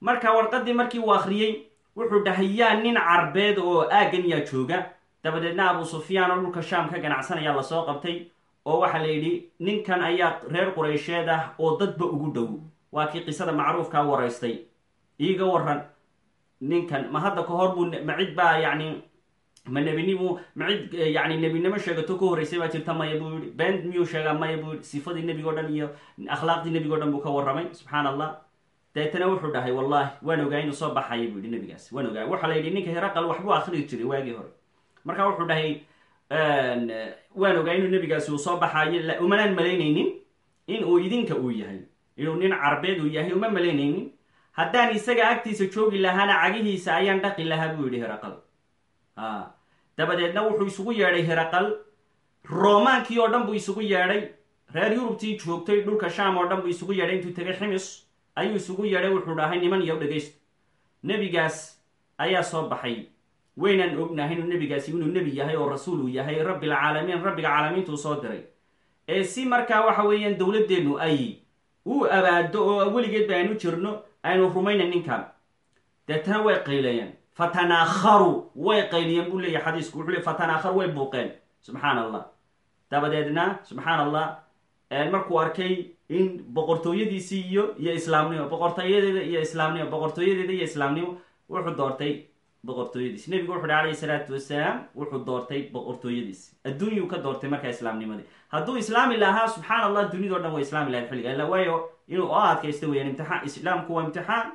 Speaker 1: Marka warqadii markii uu akhriyey wuxuu dhahay yaa nin carbeed oo aaggan yaa jooga. Dabadeedna abu sufyaan oo dhulka shaam ka ganacsanaya la soo qabtay oo waxaa la yidhi ninkan ayaa reer qureysheed ah oo dadba ugu dhow waa kii qisada macruufkaa waraystay iiga waran ninkan ma hadda ka hor buu ma cid baa yacni ma nebinimu ma cid yani nebinimo sheegato ka horreysay baa jirta maya buu yihi been miyuu sheegaa maya buu yihi sifadii nebigo dhan iyo akhlaaqdii nebigo dhan buu ka warramay subxaan allah deetana wuxuu dhahay wallahi waan ogaa inuu soo baxaya buu yihi nebigaas waan ogaa waxaa la yidhi ninka hiraqal waxbuu akhrii jiray waagii hore. Marka wuxuu dhahay waan ogaa inuu nebigaasi uu soo baxaayo umanaan malaynaynin in uu idinka uu yahay inuu nin carbeed uu yahay uma malaynaynin haddaan isaga agtiisa joogi lahaana cagihiisa ayaan dhaqi lahaa buu yidhi hiraqal ha dabadeedna wuxuu isugu yeedhay hiraqal roomaankii oo dhan buu isugu yeedhay. Reer yurubtii joogtay dhulka shaam oo dhan buu isugu yeedhay. Intuu tegay ximis ayuu isugu yeedhay. Wuxuu dhahay niman iyo dhegaysta nebigaas ayaa soo baxay. Waynaan ognahay inuu nebigaasi inuu nebi yahay oo rasuul uu yahay. Rabbilcaalamiin rabbiga caalamiinta uu soo diray. Ee si markaa waxa weeyaan dowladdeennu ay u abaado oo weligeed ba aynu jirno aynu rumayna ninkan deetana way qaylayeen fatanaakharu way qayliyeen buu leeyahy xadiisku. Wuxuu ley fatanaakharu way buuqeen subxaan allah dabadeedna subxaan allah markuu arkay in boqortooyadiisii iyo iyo islaamnimo boqortooyadeeda iyo islaamnimo boqortooyadeeda iyo islaamnimo wuxuu doortay boqortooyadiisi nebigu wuxu uhi calayhi salaatu wasalaam wuxuu doortay boqortooyadiisi adduunyuu ka doortay markaa islaamnimadii. Hadduu islaami lahaa subxaan allah dunidao dhan way islaami lahayd xilliga illa waayo inuu oo adkaysta weyaan imtixaan islaamku waa imtixaan.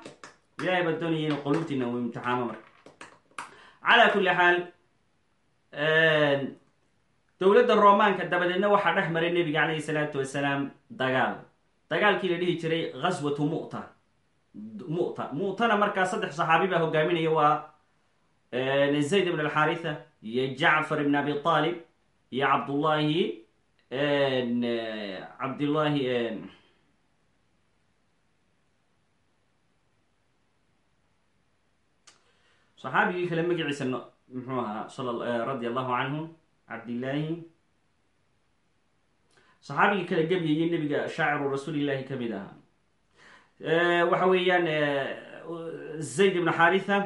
Speaker 1: Ilahay baa doonaya inuu quluubtiina uu imtixaamo marka calaa kulli xaal dowladda roomaanka dabadeedna waxaa dhex maray nebiga calayhi salaatu wasalaam dagaal. Dagaalkii la dhihi jiray ghaswatu mu'ta. Mu'ta. Mu'tana markaa saddex saxaabi baa hogaaminaya waa zayd ibn alxaritha iyo jacfar ibn abi talib iyo cabdullaahi cabdullaahi saxaabigii kale magaciisa muxuu ahaa radia allahu canhu cabdillaahi saxaabigii kale gebyayay nebiga shaaciru rasuulillahi ka mid ahaa waxa weeyaan zayd ibn xaritha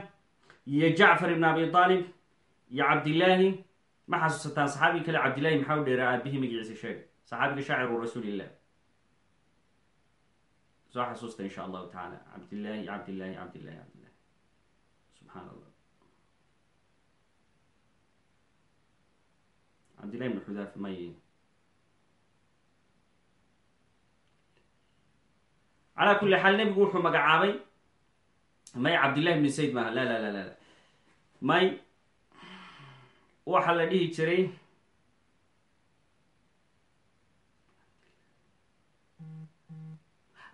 Speaker 1: iyo jacfar ibn abi talib iyo cabdillaahi ma xasuusataan saxaabigii kale cabdillahi maxaa u dheeraa aabihii magaciisa sheega saxaabiga shaaciru rasuulillah. Soo xasuusta insha allahu tacaala. Cabdillahi cabdillahi cabdillahi cabdillahi subxaan allah cabdillahi ibn xudaafa may calaa kulli xaal nebigu wuxuu magacaabay may cabdillahi ibn zayd maaha la la la la may waxaa la dhihi jiray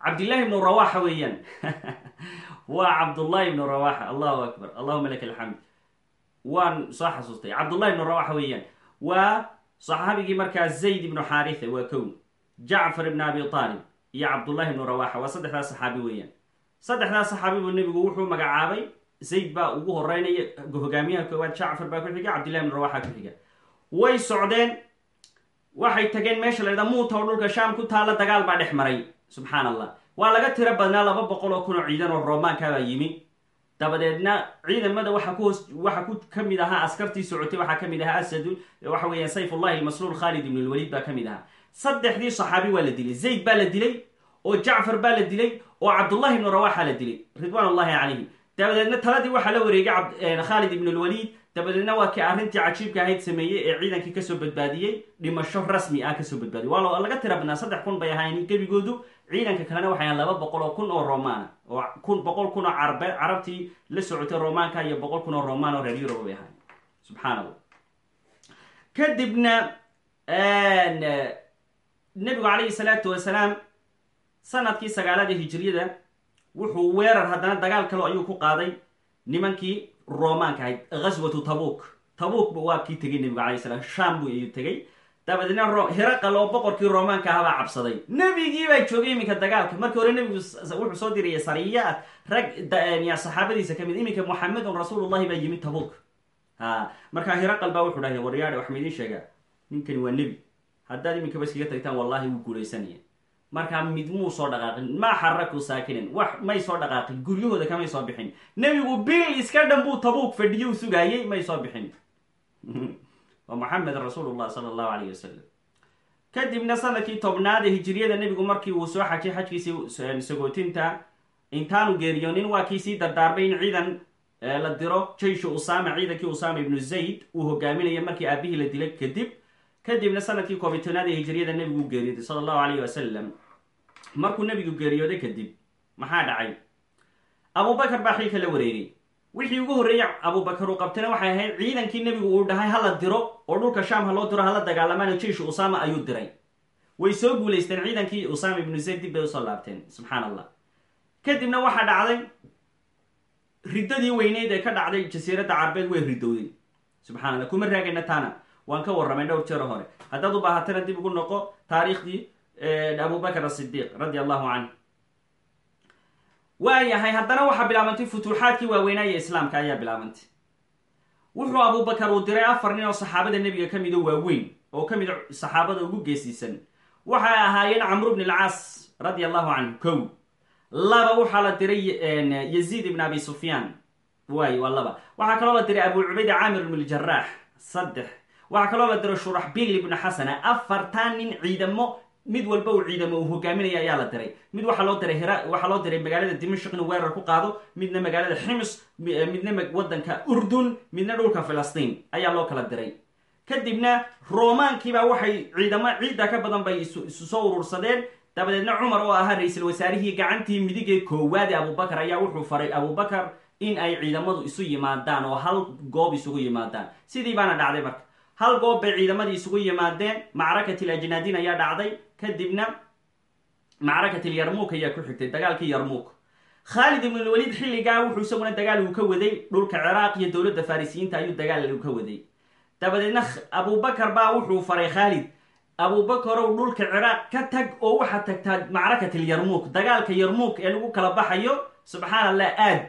Speaker 1: cabdillahi ibnu rawaxa weeyaan. Waa cabdullahi ibnu rawaxa allahu akbar allahuma laka alxamd waan soo xasuustay. Cabdullahi ibnu rawaxa weeyaan. Waa saxaabigii markaa zayd ibnu xaritha waa kow. Jacfar ibn abi talib iyo cabdullahi ibnu rawaxa waa saddexdaas saxaabi weeyaan. Saddexdaas saxaabi buu nebigu wuxuu magacaabay zayd baa ugu horeynaya hogaamiyaha koowaad jacfar baa ku xiga cabdillahi ibnu rawaxa ku xiga way socdeen waxay tageen meesha la muuta oo dhulka shaam ku taalla dagaal baa dhex maray. Subxaan allah waa laga tiro badnaa laba boqol oo kun oo ciidan oo roomaankaabaa yimi. Dabadeedna ciidamada waxa ku ka mid ahaa askartii socotay waxaa ka mid ahaa asadu waxa weeyaan sayfullahi almasluul khaalid ibn lwaliid baa ka mid ahaa. Saddexdii saxaabi waa la dilay. Zayd baa la dilay oo jacfar baa la dilay oo cabdullahi ibnu rawaxa la dilay. Ridwaan ullahi calayhim dabadeedna taladii waxaa la wareegay khaalid ibn lwaliid dabadeedna waa kii arrintii cajiibka ahayd sameeyey ee ciidankii ka soo badbaadiyey dhimasho rasmi ah ka soo badbaadiyey. Waa laga tira badnaa saddex kun bay ahayn gebigoodu ciidanka kalena waxay ahayn laba boqol oo kun oo romaana oo kun boqol kun oo carbe carabtii la socotay romaanka iyo boqol kun oo romaan oo reer yurob bay ahayn subxaan allah kadibna nebigu calayhi salaatu wasalaam sannadkii sagaalada hijriyada wuxuu weerar haddana dagaal kalo ayuu ku qaaday nimankii romaanka ahayd ghaswatu tabuk tabuk waa kii tegay nebigu alayh salam sham buu ayuu tegay. Dabadeedna hiraqal oo boqorkii romaanka ah baa cabsaday. Nebigii baa joogay iminka dagaalka. Markii hore nebigu wuxuu soo diraya sariyaad rag saxaabadiisa ka mid iminka muxamedun rasuulullahi baa tabuk ha markaa hiraqal baa wuxuu dhahay waryaadhe wax ma idiin ninkani waa nebi. Haddaad iminkaba iskaga tagtaan wallahi wuu guulaysanaya markaa mid muu soo dhaqaaqin maa xaraku saakinin wax may soo dhaqaaqin guryahooda kamay soo bixin. Nebigu bil iska dhan buu fadhiyo u sugaayay may soo bixin. Waa moxamed rasuulullah sala allahu alayh wasalam kadibna sannadkii tobnaad ee hijiriyada nebigu markii uu soo xajay xajkiisii sagootinta intaanu geeriyoonin waa kii sii dardaarmay in ciidan la diro jayshu usama ciidankii usama ibnu zayd uu hogaaminaya markii aabihii la dilay kadib. Kadibna sannadkii koobitanaad ee hijriyada nebigu geeriyooday sala allahu alayh markuu nebigu geeriyooday kadib maxaa dhacay? Abubakar baa xilka la wareegay. Wixii ugu horreeyey abubakar uu qabtayna waxay ahayd ciidankii nebigu uu dhahay hala diro oo dhulka shaam ha loo diro hala dagaalamaan jayshu usama ayuu diray. Way soo guulaysteen ciidankii usama ibnu zayd dib bay u soo laabteen subxaan allah kadibna waxaa dhacday riddadii weyneyd ee ka dhacday jasiiradda carbeed way ridowday subxana allah kuma raagayna taana waan ka warramay dhowr jeero hore. Haddaad u baahatana dib ugu noqo taariikhdii abubakr asidiiq radi allahu canh waayahay haddana waxaa bilaabantay futuuxaadkii waaweynaa ee islaamka ayaa bilaabantay wuxuu abubakar uu diray afar nin oo saxaabada nebiga ka mido waaweyn oo ka mid saxaabada ugu geesiisan waxay ahaayeen camru bn alcaas radi allahu canhu kow. Laba waxaa la diray yaziid ibn abi sufyaan. Waay waa laba. Waxaa kaloo la diray abu cubayda caamir ibn ljaraax saddex. Waxaa kaloo la diray shuraxbiil ibnu xasana afartan nin ciidamo mid walba uu ciidamo uu hogaaminaya ayaa la diray. Mid waxaa loo diray hira waxaa loo diray magaalada dimashq inuu weerar ku qaado. Midna magaalada xims midna wadanka urdun midna dhulka filistiin ayaa loo kala diray. Kadibna romaankiibaa waxay ciidamo ciidda ka badan bay isu soo urursadeen. Dabadeedna cumar oo ahaa ra'iisul wasaarihii gacantii midigee koowaade abubakar ayaa wuxuu faray abubakar in ay ciidamadu isu yimaadaan oo hal goob isugu yimaadaan. Sidii baana dhacday marka. Hal goob bay ciidamadii isugu yimaadeen. Macrakatil ajnaadin ayaa dhacday kadibna macrakatil yarmuuk ayaa ku xigtay dagaalkii yarmuuk khaalid ibn lwaliid xilligaa wuxuu isaguna dagaal uu ka waday dhulka ciraaq iyo dowladda farisiyiinta ayuu dagaal uu ka waday. Dabadeedna abubakar baa wuxuu faray khaalid abubakarow dhulka ciraaq ka tag oo waxaad tagtaa macrakatil yarmuuk dagaalka yarmuuk ee lagu kala baxayo subxaan allah aad.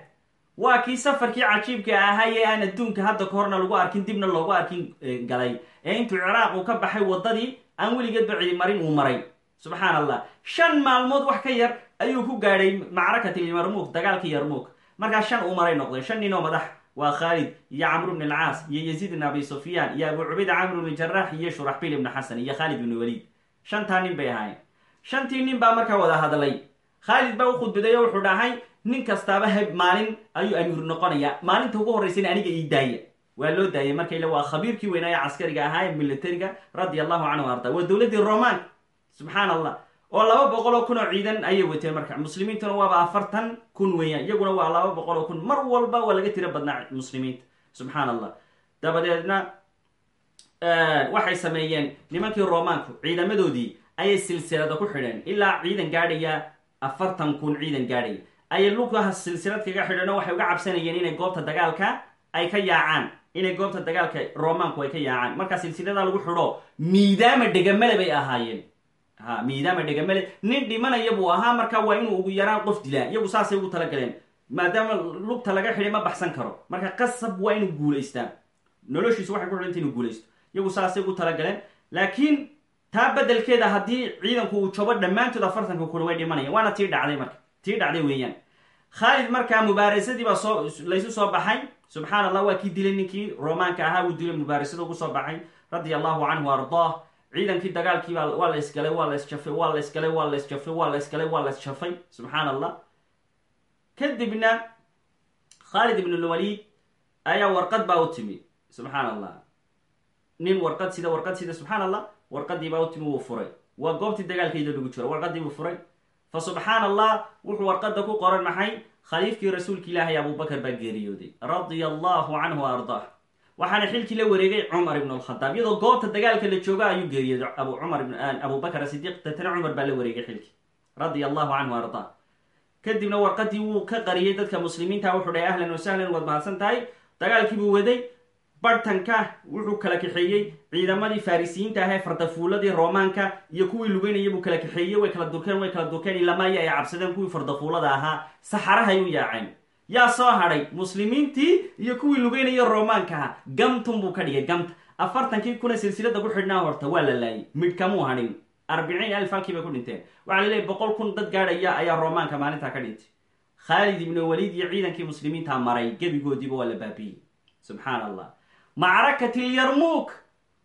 Speaker 1: Waa kii safarkii cajiibka ahaa ee aan adduunka hadda ka lagu arkin dibna loogu arkin galay. Ee intuu ciraaq uu ka baxay waddadii aan weligeedba ciimarin uu maray. Subxaan allah shan maalmood wax ka yar ayuu ku gaadhay macrakatil yarmuuk dagaalkii yarmuuk markaa shan uu maray noqday. Shan nin oo madax waa khaalid iyo camru bn alcaas iyo yaziid ibn abi sufyaan iyo abu cubayda camr ibn jaraax iyo shuraxbiil ibn xasan iyo khaalid ibn waliid. Shantaa nin bay ahaayeen. Shantii nin baa markaa wada hadlay. Khaalid baa u khudbaday oo wuxuu dhahay nin kastaaba maalin ayuu amiir noqonaya maalinta ugu horraysayna aniga ii daaya waa loo daayay marka ila waa khabiirkii weynaaye caskariga ahaa ee militariga allahu canhu arda waa dowladdii roman subxaan allah oo laba boqol oo kun oo ciidan ayay wateen marka. Muslimiintuna waaba afartan kun weeyaan iyaguna waa laba boqol oo kun. Mar walba waa laga tiro badnaa muslimiinta subxaan allah dabadeedna waxay sameeyeen nimankii romaanku ciidamadoodii ayay silsilada ku xidheen. Ilaa ciidan gaadhaya afartan kun ciidan gaadhaya. Ayay lugaha silsilad kaga xidheen waxay uga cabsanayeen inay goobta dagaalka ay ka yaacaan inay goobta dagaalka romaanku ay ka yaacaan. Markaa silsilada lagu xidho miidaama dhegamale bay ahaayeen. Ha miidaama dhegamale nin dhimanaya buu ahaa marka waa inuu ugu yaraan qof dilaa iyagu saasay ugu talagaleen. Maadaama lugta laga xidhay ma baxsan karo. Marka qasab waa inuu guulaystaa. Noloshiisu waxay ku xidhanta inuu guulaysto. Iyagu saasay ugu talagaleen. Laakiin taa bedelkeeda haddii ciidanku uu jabo dhammaantood afartanka kuna way dhimanaya waana tii dhacday marka tii dhacday weeyaan. Khaalid markaa mubaarasadii baa soo laysu soo baxay subxaan allah waa kii dilay ninkii. Romaanka ahaa uu dilay ugu soo baxay. Radia allahu canhu ardaah. Ciidankii dagaalkii baa waa la isgalay waa la isjafay waa la isgalay waa la isjafay waa la isgalay waa la isjafay subxaan allah kadibna khaalid ibn lwaliid ayaa warqad baa u timi. Subxaan allah nin warqad sida warqad sida subxaan allah warqadii baa u timi wuu furay. Waa goobtii dagaalkeeda lagu jiro warqadii buu furay fa subxaan allah wuxuu warqada ku qoran maxay? Khaliifkii rasuulka ilaahay abubakar baa geeriyooday radia allahu canhu wa ardaah. Waxaana xilkii la wareegay cumar ibn alkhadaab iyadoo goobta dagaalka la jooga ayuu geeriyooday abu cumar abubakar sidiiq tatana cumar baa la wareegay xilkii radia allahu canhu ardaa kadibna warqadii wuu ka qariyey dadka muslimiinta wuxuu dhahay ahlan wasahlan waad mahadsan tahay. Dagaalkii buu waday bartanka wuxuu kala kaxeeyey ciidamadii farisiyiinta ahee fardafuuladii roomaanka iyo kuwii lugeynaya buu kala kaxeeyey. Way kala durkeen way kala durkeen ilamaayo ay cabsadeen kuwii fardafuulada ahaa. Saxarahay u yaaceen. Yaa soo hadhay muslimiintii iyo kuwii lugeynaya roomaanka ahaa gamtun buu ka dhigay gamta afartankii kuna silsilada ku xidhnaa horta waa la laayay. Midhkamuu hadhin arbiciin alf halkii bay ku dhinteen. Waxaa la leeyay boqol kun dad gaadhaya ayaa roomaanka maalintaa ka dhintay. Khaalid ibnu waliid iyo ciidankii muslimiinta maray gebigoodiiba waa la baabiyey. Subxaan allah macrakatyarmuuk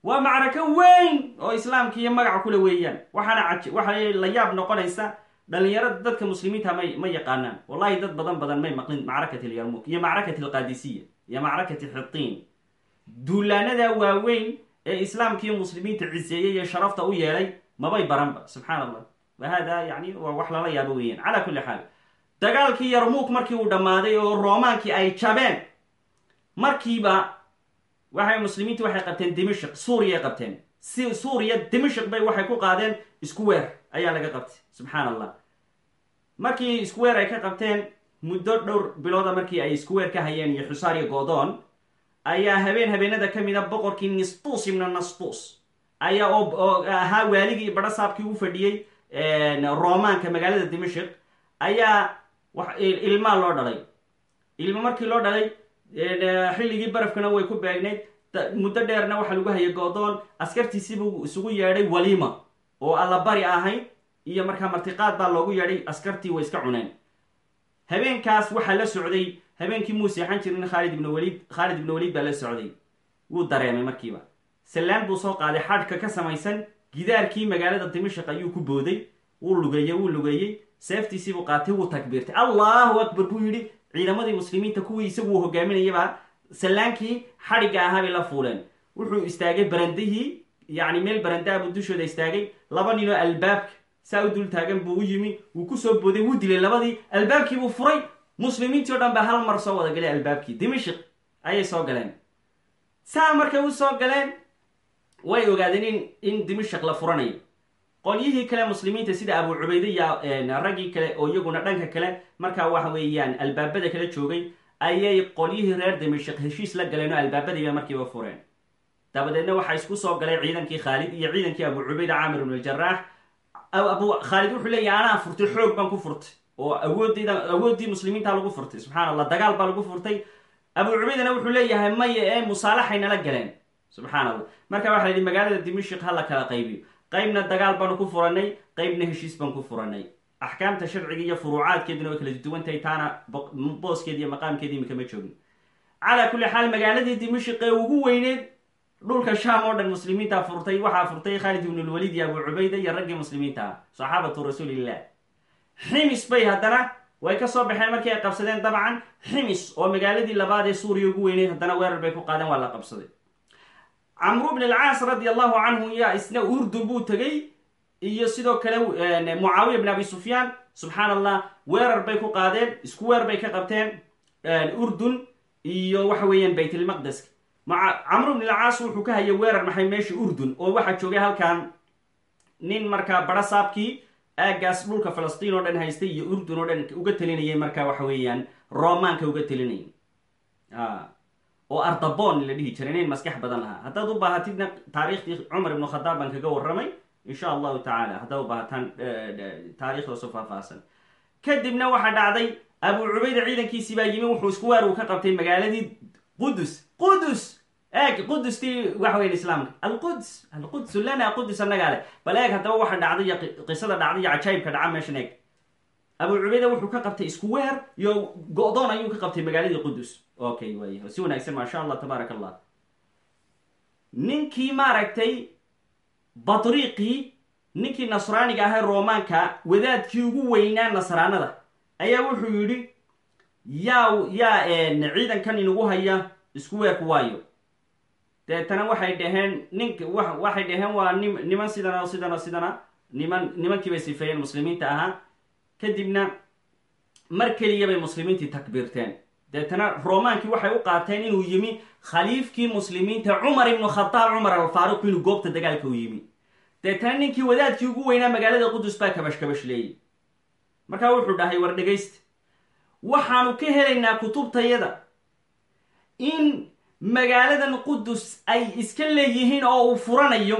Speaker 1: waa macrako weyn oo islaamka iyo magaca kule weeyaan. Waxaana waxaa la yaab noqonaysa dhalinyarada dadka muslimiinta may ma yaqaanaan. Wallahi dad badan badan may maqlin macrakat alyarmuuk iyo macrakat alqadisiya iyo macrakati xitiin duulaanada waaweyn ee islaamka iyo muslimiinta ciseeyey iyo sharafta u yeelay mabay baranba subxaan allah wa hada yani waa wax lala yaabo weeyaan. Calaa kulli xaal dagaalkii yarmuuk markii uu dhammaaday oo roomaankii ay jabeen markiiba waxay muslimiintu waxay qabteen dimashik suuriyay qabteen. Si suuriya dimashik bay waxay ku qaadeen isku weer ayaa laga qabtay subxaan allah markii isku weer ay ka qabteen muddo dhowr bilooda markii ay isku weer ka hayeen iyo xusaar iyo goodoon ayaa habeen habeenada ka mid a boqorkii nistus ibna nastus ayaa oo ahaa waaligii badhasaabkii u fadhiyey roomaanka magaalada dimashik ayaa ilmaa loo dhalay. Ilmo markii loo dhalay xilligii barafkana way ku beegnayd. Muddo dheerna waxaa lagu hayay goodoon askartiisibuu isugu yeedhay waliima oo allabari ahayd iyo markaa martiqaad baa loogu yeedhay askartii way iska cuneen. Habeenkaas waxaa la socday habeenkii muu seexan jirin khaalid ibn waliid khaalid ibn waliid baa la socday. Wuu dareemay markiiba. Sallaan buu soo qaaday xadhka ka samaysan gidaarkii magaalada dimashik ayuu ku booday. Wuu lugeeyey wuu lugeeyey. Seeftiisiibuu qaatay wuu takbiirtay. Allahu akbar buu yidhi ciidamadii muslimiinta kuwii isagu uu hogaaminayaba sallaankii xadhigga ahaa bay la fuuleen. Wuxuu istaagay barandihii yacni meel barandaha buu dushooda istaagay. Laba ninoo albaabka saa u dul taagan buu u yimi. Wuu ku soo booday wuu dilay labadii. Albaabkii buu furay. Muslimiintii o dhan baa hal mar soo wada galay albaabkii. Dimashik ayay soo galeen. Saa markay u soo galeen way ogaadeen in in dimashik la furanayo qolyihii kale muslimiinta sida abu cubayde iyo raggii kale oo iyaguna dhanka kale markaa waxa weeyaan albaabada kala joogay ayay qolyihii reer dimashik heshiis la galeen oo albaabadiiba markiiba fureen. Dabadeedna waxaa isku soo galay ciidankii khaalid iyo ciidankii abu cubayde caamir ibn aljaraax khaalid wuxuu leeyahy anaa furtay xoog baan ku furtay oo awoodeyda awooddii muslimiinta lagu furtay. Subxana allah dagaal baa lagu furtay. Abu cubaydena wuxuu leeyahay maya ee musaalaxay nala galeen. Subxaan allah marka waxa la yidhi magaalada dimashik ha la kala qaybiyo qaybna dagaal baanu ku furanay qaybna heshiis baan ku furanay axkaamta sharciga iyo furuucaadkeeduna way kala duwantahay taana booskeedi iyo maqaamkeedi imika ma joogin. Calaa kulli xaal magaaladii dimashik ee ugu weyneed dhulka sham oo dhan muslimiinta furtay waxaa furtay khaalid ibnulwaliid iyo abu cubayda iyo raggii muslimiinta ah saxaabatu rasuulillah. Ximis bay haddana way ka soo baxeen markii ay qabsadeen dabcan. Ximis oo magaaladii labaad ee suuriya ugu weyneyd haddana weerar bay ku qaadeen waa la qabsaday camru bn alcaas radi allahu canhu yaa isna urdun buu tegey iyo sidoo kale mucaawiya bn abi sufyaan subxaan allah weerar bay ku qaadeen isku weer bay ka qabteen urdun iyo waxa weeyaan baytlmaqdeska camru bn alcaas wuxuu ka hayay weerar maxay meesha urdun oo waxaa joogay halkan nin markaa barasaabkii aagaas dhulka falastiin oo dhan haystay iyo urdun oo dhan uga telinayay markaa waxa weeyaan romaanka uga telinayay oo ardabon la dhihi jiray nin maskax badan lahaa haddaad u baahatidna taariikhdii cumar ibnu khadaab baan kaga warramay insha allahu tacala haddaad u baahataan taariikhdoosu faahfaahsan. Kadibna waxaa dhacday abu cubayda ciidankiisii baa yimi wuxuu isku waar uu ka qabtay magaaladii qudus qudus eeg qudustii waxa weyan islaamka. Alquds alquds lana qudus annagaa leh. Bal eeg haddaba waxa dhacday qisada dhacday iyo cajaayibka dhaca meeshan eeg. Abu cubayda wuxuu ka qabtay isku weer iyo go-doon ayuu ka qabtay magaaladii qudus okay waay si wanaagsan maasha allah tabaarak allah ninkii maaragtay badriiqii ninkii nasraaniga ahee roomaanka wadaadkii ugu weynaa nasraanada. Ayaa wuxuu yidhi yaa yaa ciidankan inagu haya isku weerku waayo. Deetana waxay dhaheen nink waxay dhaheen waa nim niman sidana sidana sidana niman nimankii bay sifeeyeen muslimiinta ahaa. Kadibna mar keliya bay muslimiintii takbiirteen deetana romaankii waxay u qaateen inuu yimi khaliifkii muslimiinta cumar ibnu khadaab cumar alfaaruq inuu goobta dagaalka u yimi. Deetana ninkii wadaadkii ugu weynaa magaalada qudus baa kabash kabash leeyay. Markaa wuxuu dhahay war dhegaysta waxaanu ka helaynaa kutubtayada in magaaladan qudus ay iska leeyihiin oo uu furanayo.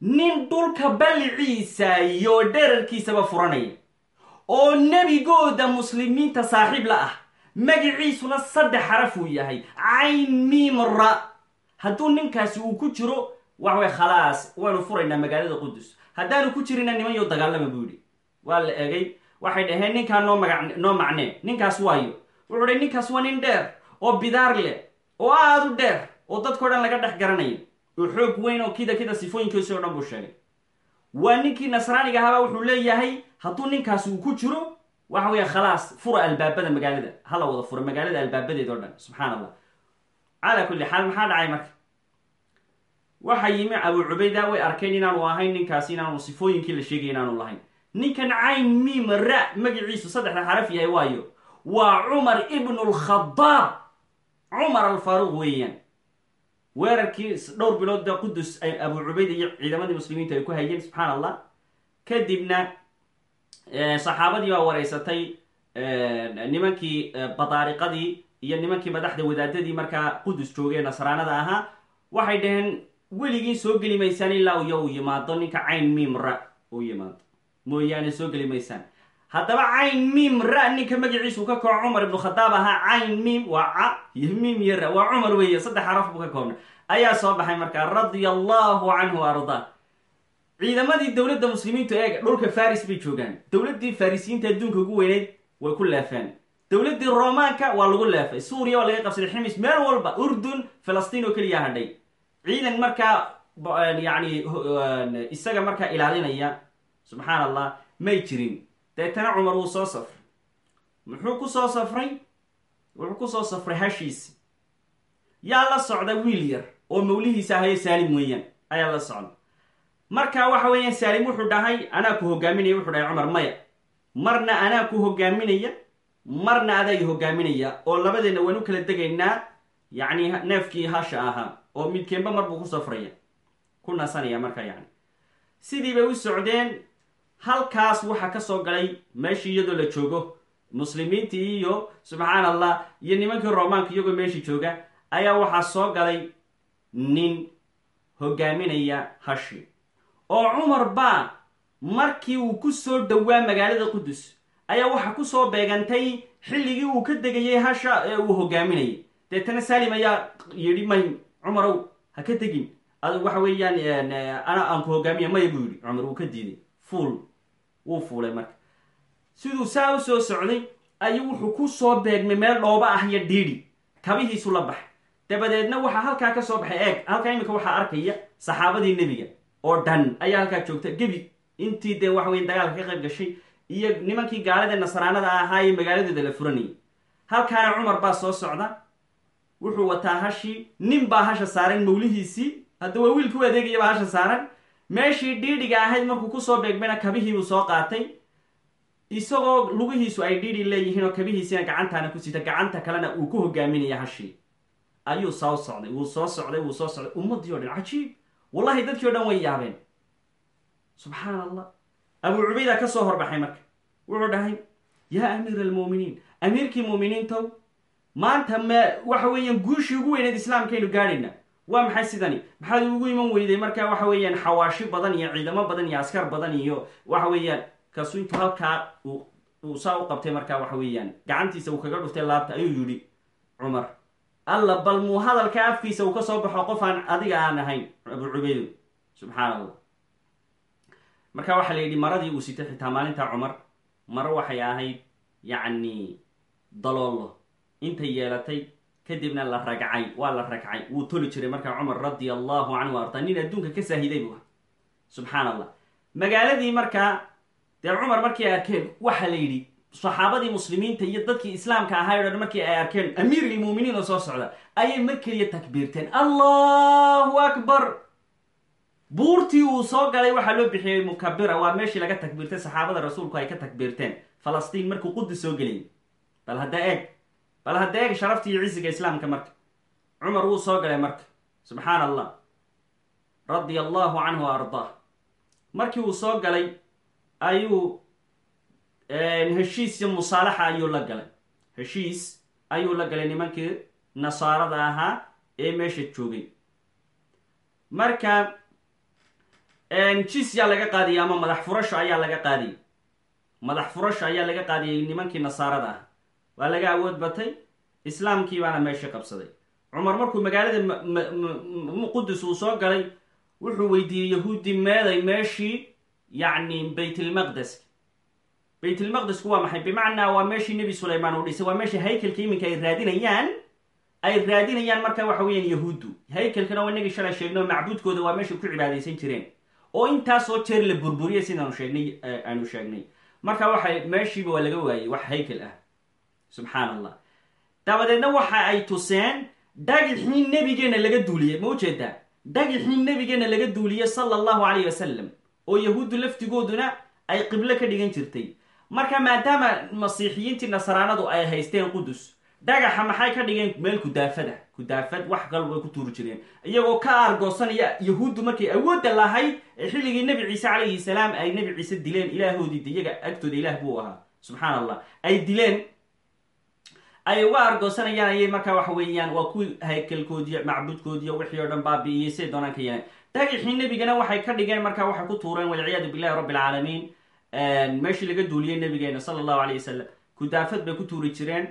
Speaker 1: Nin dhulka balliciisa iyo dherarkiisaba furanaya oo nebigooda muslimiinta saaxiib la ah magiciisuna saddex xaraf uu yahay. Cayn miim ra hadduu ninkaasi uu ku jiro waxway khalaas waanu furaynaa magaalada qudus haddaanu ku jirina niman yo dagaalama buu yidhi. Waa la egay waxay dhaheen ninkaa noo maga noo macnee. Ninkaas waayo. Wuxuu dhay ninkaas waa nin dheer oo bidaar leh oo aada u dheer oo dadkao dhan laga dhex garanayo. Oo xoog weyn oo kida kida sifooyinkiisi o dhan buu sheegay. Waa ninkii nasraaniga ahaabaa wuxuu leeyahay hadduu ninkaasi uu ku jiro waxa weya khalaas fura albaabada magaalada. Hala wada fura magaalada albaabadeed oo dhan subxaan allah calaa kulli xaal maxaa dhacay marka? Waxa yimi abu cubayda way arkeen inaanu ahayn ninkaasi inaanu sifooyinkii la sheegay inaanu lahayn. Ninkan cayn miim ra magaciisu saddexda xaraf yahay waayo waa cumar ibnu lkhadaab cumar alfaaruq weeyaan. Weerarkii dhowr bilood qudus ay abu cubayda iyo ciidamadii muslimiintu ay ku hayeen subxaan allah kadibna saxaabadii baa wareysatay nimankii badaariqadii iyo nimankii madaxda wadaadadii markaa qudus joogay nasraanada ahaa waxay dhaheen weligiin soo geli maysaan ilaa iyo uu yimaado ninka cayn miim ra uu yimaado. Mooyaane soo geli maysaan. Haddaba cayn miim ra ninka magaciisu ka kooco cumar ibnu khadaab ahaa cayn miim waa ca iyo miim iyo ra waa cumar weeye saddex xaraf buu ka koobna ayaa soo baxay markaa radia allahu canhu ardaa ciidamadii dowladda muslimiintu eega dhulka faris bay joogaan. Dowladdii farisiyiinta adduunka ugu weyneyd way ku leefeen. Dowladdii romaanka waa lagu leefay suuriya waa laga qabsaday ximis meel walba urdun filistiin oo keliya hadhay. Ciidan markaa yani isaga markaa ilaalinaya subxaan allah may jirin. Deetana cumar wuu soo safray. Muxuu ku soo safray? Wuxuu ku soo safray hashiisi yaa la socda wiil yar oo mawlihiisa ahayo saalim weeyaan. Ayaa la socda marka waxa weeyaan saalim wuxuu dhahay anaa ku hogaaminaya wuxuu dhahay cumar maya marna anaa ku hogaaminaya marna adaa i oo labadeenna waan u kala degaynaa yacni neefkii hasha ahaa oo midkeenba mar buu ku safraya ku nasanaya marka yani sidii bay u socdeen halkaas waxaa ka soo galay meeshii iyadoo la joogo muslimiintii iyo subxaan allah iyo nimankii romaanka iyagoo meeshii jooga ayaa waxaa soo galay nin hogaaminaya hashi oo cumar baa markii uu ku soo dhowaa magaalada qudus ayaa waxaa ku soo beegantay xilligii uu ka degayay hasha ee uu hogaaminayay. Deetana salim ayaa yidhi may cumarow ha ka tegin waxa weeyaan ana aan ku hogaamiya maya buu yidhi. Cumar wuu ka diiday. Fuul wuu fuulay marka. Siduu saa u soo socday ayuu wuxuu ku soo beegmay meel dhooba ah iyo dhiidhi kabihiisu la baxay. Dabadeedna waxaa halkaa ka soo baxay eeg halkaa iminka waxaa arkaya saxaabadii nebiga oo dhan. Ayaa halkaa joogta gebi intii dee waxa weya dagaalka ka qayb gashay iyo nimankii gaalada nasraanada ahaa ee magaaladooda la furanayay. Halkaana cumar baa soo socda. Wuxuu wataa hashii nin baa hasha saaran mawlihiisii. Hadda waa wiilkii u adeegaya baa hasha saaran. Meeshii dhiidhiga ahayd markuu ku soo beegmayna kabihiibuu soo qaatay. Isagoo lugihiisu ay dhiidhi leeyihiin oo kabihiisina gacantaana ku sita gacanta kalena uu ku hogaaminaya hashii ayuu soo socday wuu soo socday wuu soo socday. Ummaddii o dhan cajiib wallahi dadkii o dhan way yaabeen. Subxaan allah abu cubayda ka soo horbaxay marka. Wuxuu dhahay yaa amiira almu'miniin amiirkii mu'miniintow maanta me waxa weeyaan guushii ugu weyneed islaamkaynu gaadhayna. Waa maxay sidani? Maxaad ugu iman weyday marka waxa weeyaan xawaashi badan iyo ciidamo badan iyo askar badan iyo waxa weeyaan kaasu intu halkaa uu saa u qabtay markaa waxa weeyaan gacantiisa uu kaga dhuftay laabta ayuu yidhi cumar alla bal muu hadalka afkiisa uu ka soo baxo qof aan adiga aan ahayn abu cubaydo subxaan allah marka waxaa la yidhi maradii uu sitay xitaa maalinta cumar maro waxay ahayd yacni daloolo. Intay yeelatay kadibna la ragcay waa la ragcay. Wuu toli jiray markaa cumar radia allahu canhu arda nin adduunka ka saahiday buu subxaan allah magaaladii markaa dee cumar markay arkeen waxaa la yidhi saxaabadii muslimiinta iyo dadkii islaamka ahaa o markii ay arkeen amiirilmuuminiin oo soo socda ayay mar takbiirteen. Allahu akbar! Buurtii uu soo galay waxaa loo bixiyey mukabira waa meeshii laga takbiirtay saxaabada rasuulku ay ka takbiirteen. Falastiin markuu qudus soo gelayay bal hadda eeg bal hadda eeg sharaftii iyo cisiga islaamka marka. Cumar wuu soo galay marka. Subxaan allah radia allahu canhu wa ardaa markii uu soo galay ayuu heshiis iyo musaalaxa ayuu la galay. Heshiis ayuu la galay nimankii nasaarada ahaa ee meesha joogay. Marka jisyaa laga qaadiyay ama madax furasho ayaa laga qaadiyay madax furasho ayaa laga qaadiyay nimankii nasaarada ah waa laga awood batay islaamkii baana meesha qabsaday. Cumar markuu magaalada qudus uu soo galay wuxuu weydiiyey yahuudi meeday meeshii yacni baytlmaqdeska baytlmaqdesku waa maxay? Bimacnaa waa meeshii nebi sulaymaan uu dhisay. Waa meeshii haykelka iminka ay raadinayaan. Ay raadinayaan marka waxa weeyaan yahuuddu. Haykelkana waa inagii shalay sheegnay oo macbuudkooda waa meeshay ku cibaadaysan jireen. Oo intaasoo jeer la burburiyay sidaanu sheegnay aanu sheegnay. Marka waxay meeshiiba waa laga waayey wax haykel ah. Subxaan allah dabadeedna waxa ay tuseen dhagixii nebigeena laga duuliyey ma u jeedaa dhagixii nebigeena laga duuliyey sala allahu calayh wasalam oo yahuuddu laftigooduna ay qiblo ka dhigan jirtay marka maadaama masiixiyiintii nasraanadu ay haysteen qudus dhagaxa maxay ka dhigeen meel kudaafada? Kudaafad wax kal way ku tuuri jireen. Iyagoo ka aargoosanaya yahuuddu markay awoodda lahayd ee xilligii nebi ciise calayhi salaam ay nebi ciise dileen ilaahoodii de iyaga agtooda ilaah buu ahaa. Subxaan allah ay dileen. Ay uga argoosanayaan ayay markaa waxa weeyaan waa kuwii haykalkoodiiyo macbudkoodiiyo wixii oo dhan baabi'iyey doonaan ka yeeleen dhagixii nebigana waxay ka dhigeen markaa waxay ku tuureen walciyaadu billahi rabbi alcaalamiin meeshii laga duuliyey nabigeena sala allahu alay wasalam kudaafad bay ku tuuri jireen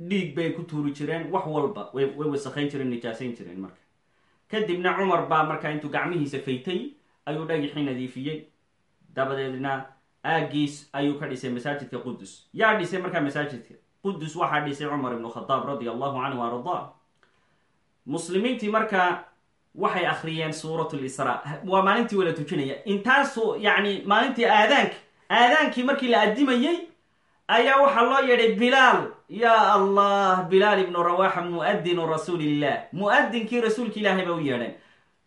Speaker 1: dhiig bay ku tuuri jireen wax walba way wasakhayn jireen nijaasayn jireen marka. Kadibna cumar baa markaa intuu gacmihiisa faytay ayuu dhagixii nadiifiyey. Dabadeedna aagiis ayuu ka dhisay masaajidka qudus yaa dhisay markaa masaajidka? Qudus waxaa dhisay cumar ibnu khadaab radia allahu canhu ardaa muslimiintii markaa waxay akhriyeen suurat lisra waa maalintii wala tujinaya intaasu yacni maalintii aadaanka aadaankii markii la addimayey ayaa waxaa loo yeedhay bilaal yaa allah bilaal ibnu rawaxa mu'adinu rasuulillah. Mu'adinkii rasuulka ilaahay ba u yeedheen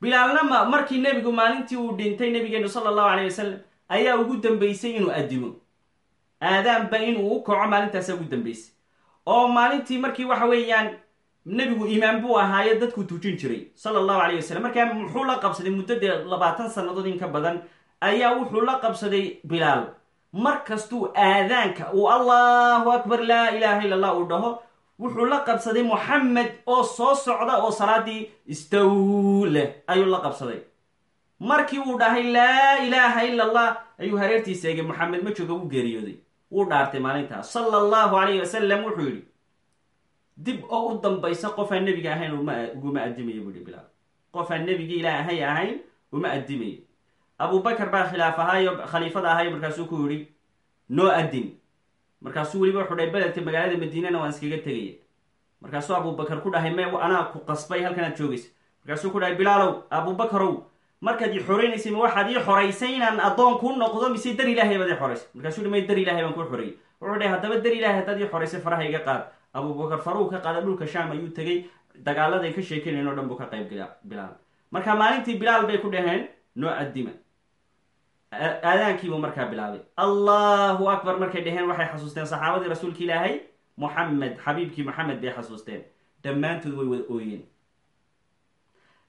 Speaker 1: bilaalna ma markii nebigu maalintii uu dhintay nabigeenu sala allahu alayh wasalam ayaa ugu dambeysay inuu addimo. Aadaanba inuu u kaco maalintaasa ugu dambeysay oo maalintii markii waxa weeyaan nebigu iimaan buu ahaayo dadku tujin jiray sala allahu alayh wasalam markaa muxuu la qabsaday muddo dee labaatan sannadood in ka badan ayaa wuxuu la qabsaday bilaal. Mar kastuu aadaanka uu allahu akbar laa ilaha illa allah uu dhaho wuxuu la qabsaday moxamed oo soo socda oo salaadii istaw leh ayuu la qabsaday. Markii uu dhahay laa ilaaha illa allah ayuu hareertiisa eegay moxamed ma jooga u geeriyooday. Wuu dhaartay maalintaas. Sala allahu alayh wasalam wuxuu yidhi dib oo u dambaysa qofaan nebiga ahayn uguma addimayo buuhi bilaal. Qofaan nebigi ilaahay ahayn uma addimayo abubakar baa khilaaf ahaayo khaliifada ahayo markaasuu ku yidhi noo addin. Markaasuu weliba wuxuu dhahay beledka magaalada madiinana waan iskaga tegaya markaasuu abubakar ku dhahay me anaa ku qasbay halkanaad joogaysa markaasuu ku dhahay bilaalow abubakarow markaad i xoraynaysay ma waxaad ii xoraysay inaan addoon noqdo mise dar ilaahay baad ii xoraysay? Markaasuu hi may dar ilahay baan kuu xoreeyey wuxuu dhahay haddaba dar ilahay haddaad ii xoraysay faraha iga qaad. Abubakar faruu ka qaada dhulka sham ayuu tegay dagaaladay ka sheekanayn o dhan buu ka qayb bilaal. Marka maalintii bilaal bay ku dhaheen noo addima aadaankiibuu markaa bilaabay. Allahu akbar markay dhaheen waxay xasuusteen saxaabadii rasuulka ilaahay moxamed xabiibkii moxamed bay xasuusteen. Dhammaantood way wada ooyeen.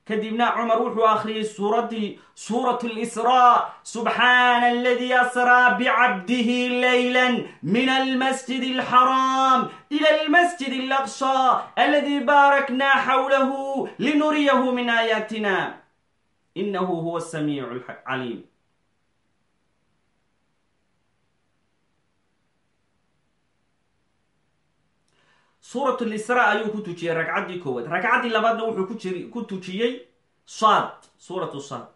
Speaker 1: Kadibna cumar wuxuu akhriyey suuraddii suurat lisraa subxaana aladii asraa bicabdihi layla min almasjid alxaraam ila almasjid alaqsى aladi baarakna xawlahu linuriyahu min aayaatina inahu huwa samiic caliim suurat lisra ayuu ku tujiyey ragcaddii koowaad. Ragcaddii labaadna wuxuu ku jiri ku tujiyey saad suuratu saad.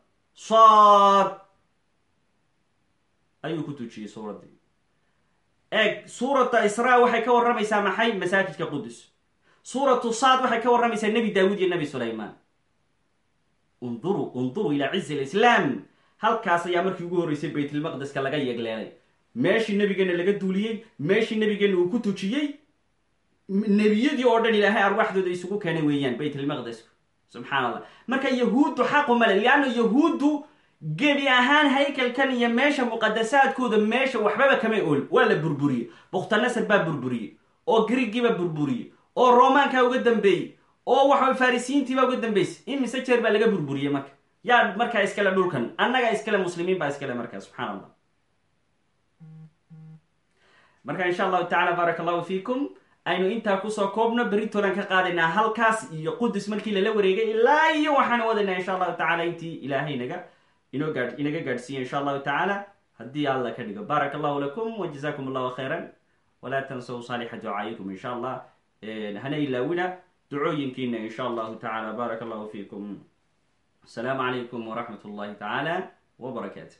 Speaker 1: Saad ayuu ku tujiyey suuraddii eeg suurata isra waxay ka warramaysaa maxay? Masaajidka qudus suuratu saad waxay ka warramaysaa nebi daawud iyo nebi sulaymaan. Unduruu unduruu ilaa cizi alislaam. Halkaas ayaa markii ugu horreysay baytlmaqdeska laga yeegleelay. Meeshii nabigeena laga duuliyey meeshii nabigeena uu ku tujiyey nebiyadii oo dhan ilaahay arwaaxdooda isugu keenay weeyaan baytlmaqdesku subxaan allah marka yahuuddu xaqu male leanna yahuuddu gebi ahaan haykalkan iyo meesha muqadasaadkooda meesha waxbaba kamay ool. Waa la burburiyey bukhtanasar baa burburiyey oo griigiibaa burburiyey oo romaankaa uga dambeeyey. Oo waxa farisiyiintiibaa uga dambeysay. Imise jeer baa laga burburiyey marka. Yaa markaa iskale dhulkan. Annaga iskale muslimiin baa iskale markaa. Subxaan allah marka insha allahu tacala baaraka allahu fiikum aynu intaa ku soo koobno beritolan ka qaadaynaa halkaas iyo qudus markii lala wareegay. Ilaa iyo waxaanu wadaynaa insha allahu tacala intii ilaahay naga inoo gaa inaga gaadhsiiya insha allahu tacaala. Haddii alla ka dhigo. Baaraka allahu lakum wa jazakum allahu khayran. Walaa tansaw saalixa ducaayikum insha allah. Hana ilaawina ducooyinkiina insha allahu tacala baaraka allahu fiikum. Asalaamu calaykum waraxmat ullahi tacaala wbarakaatu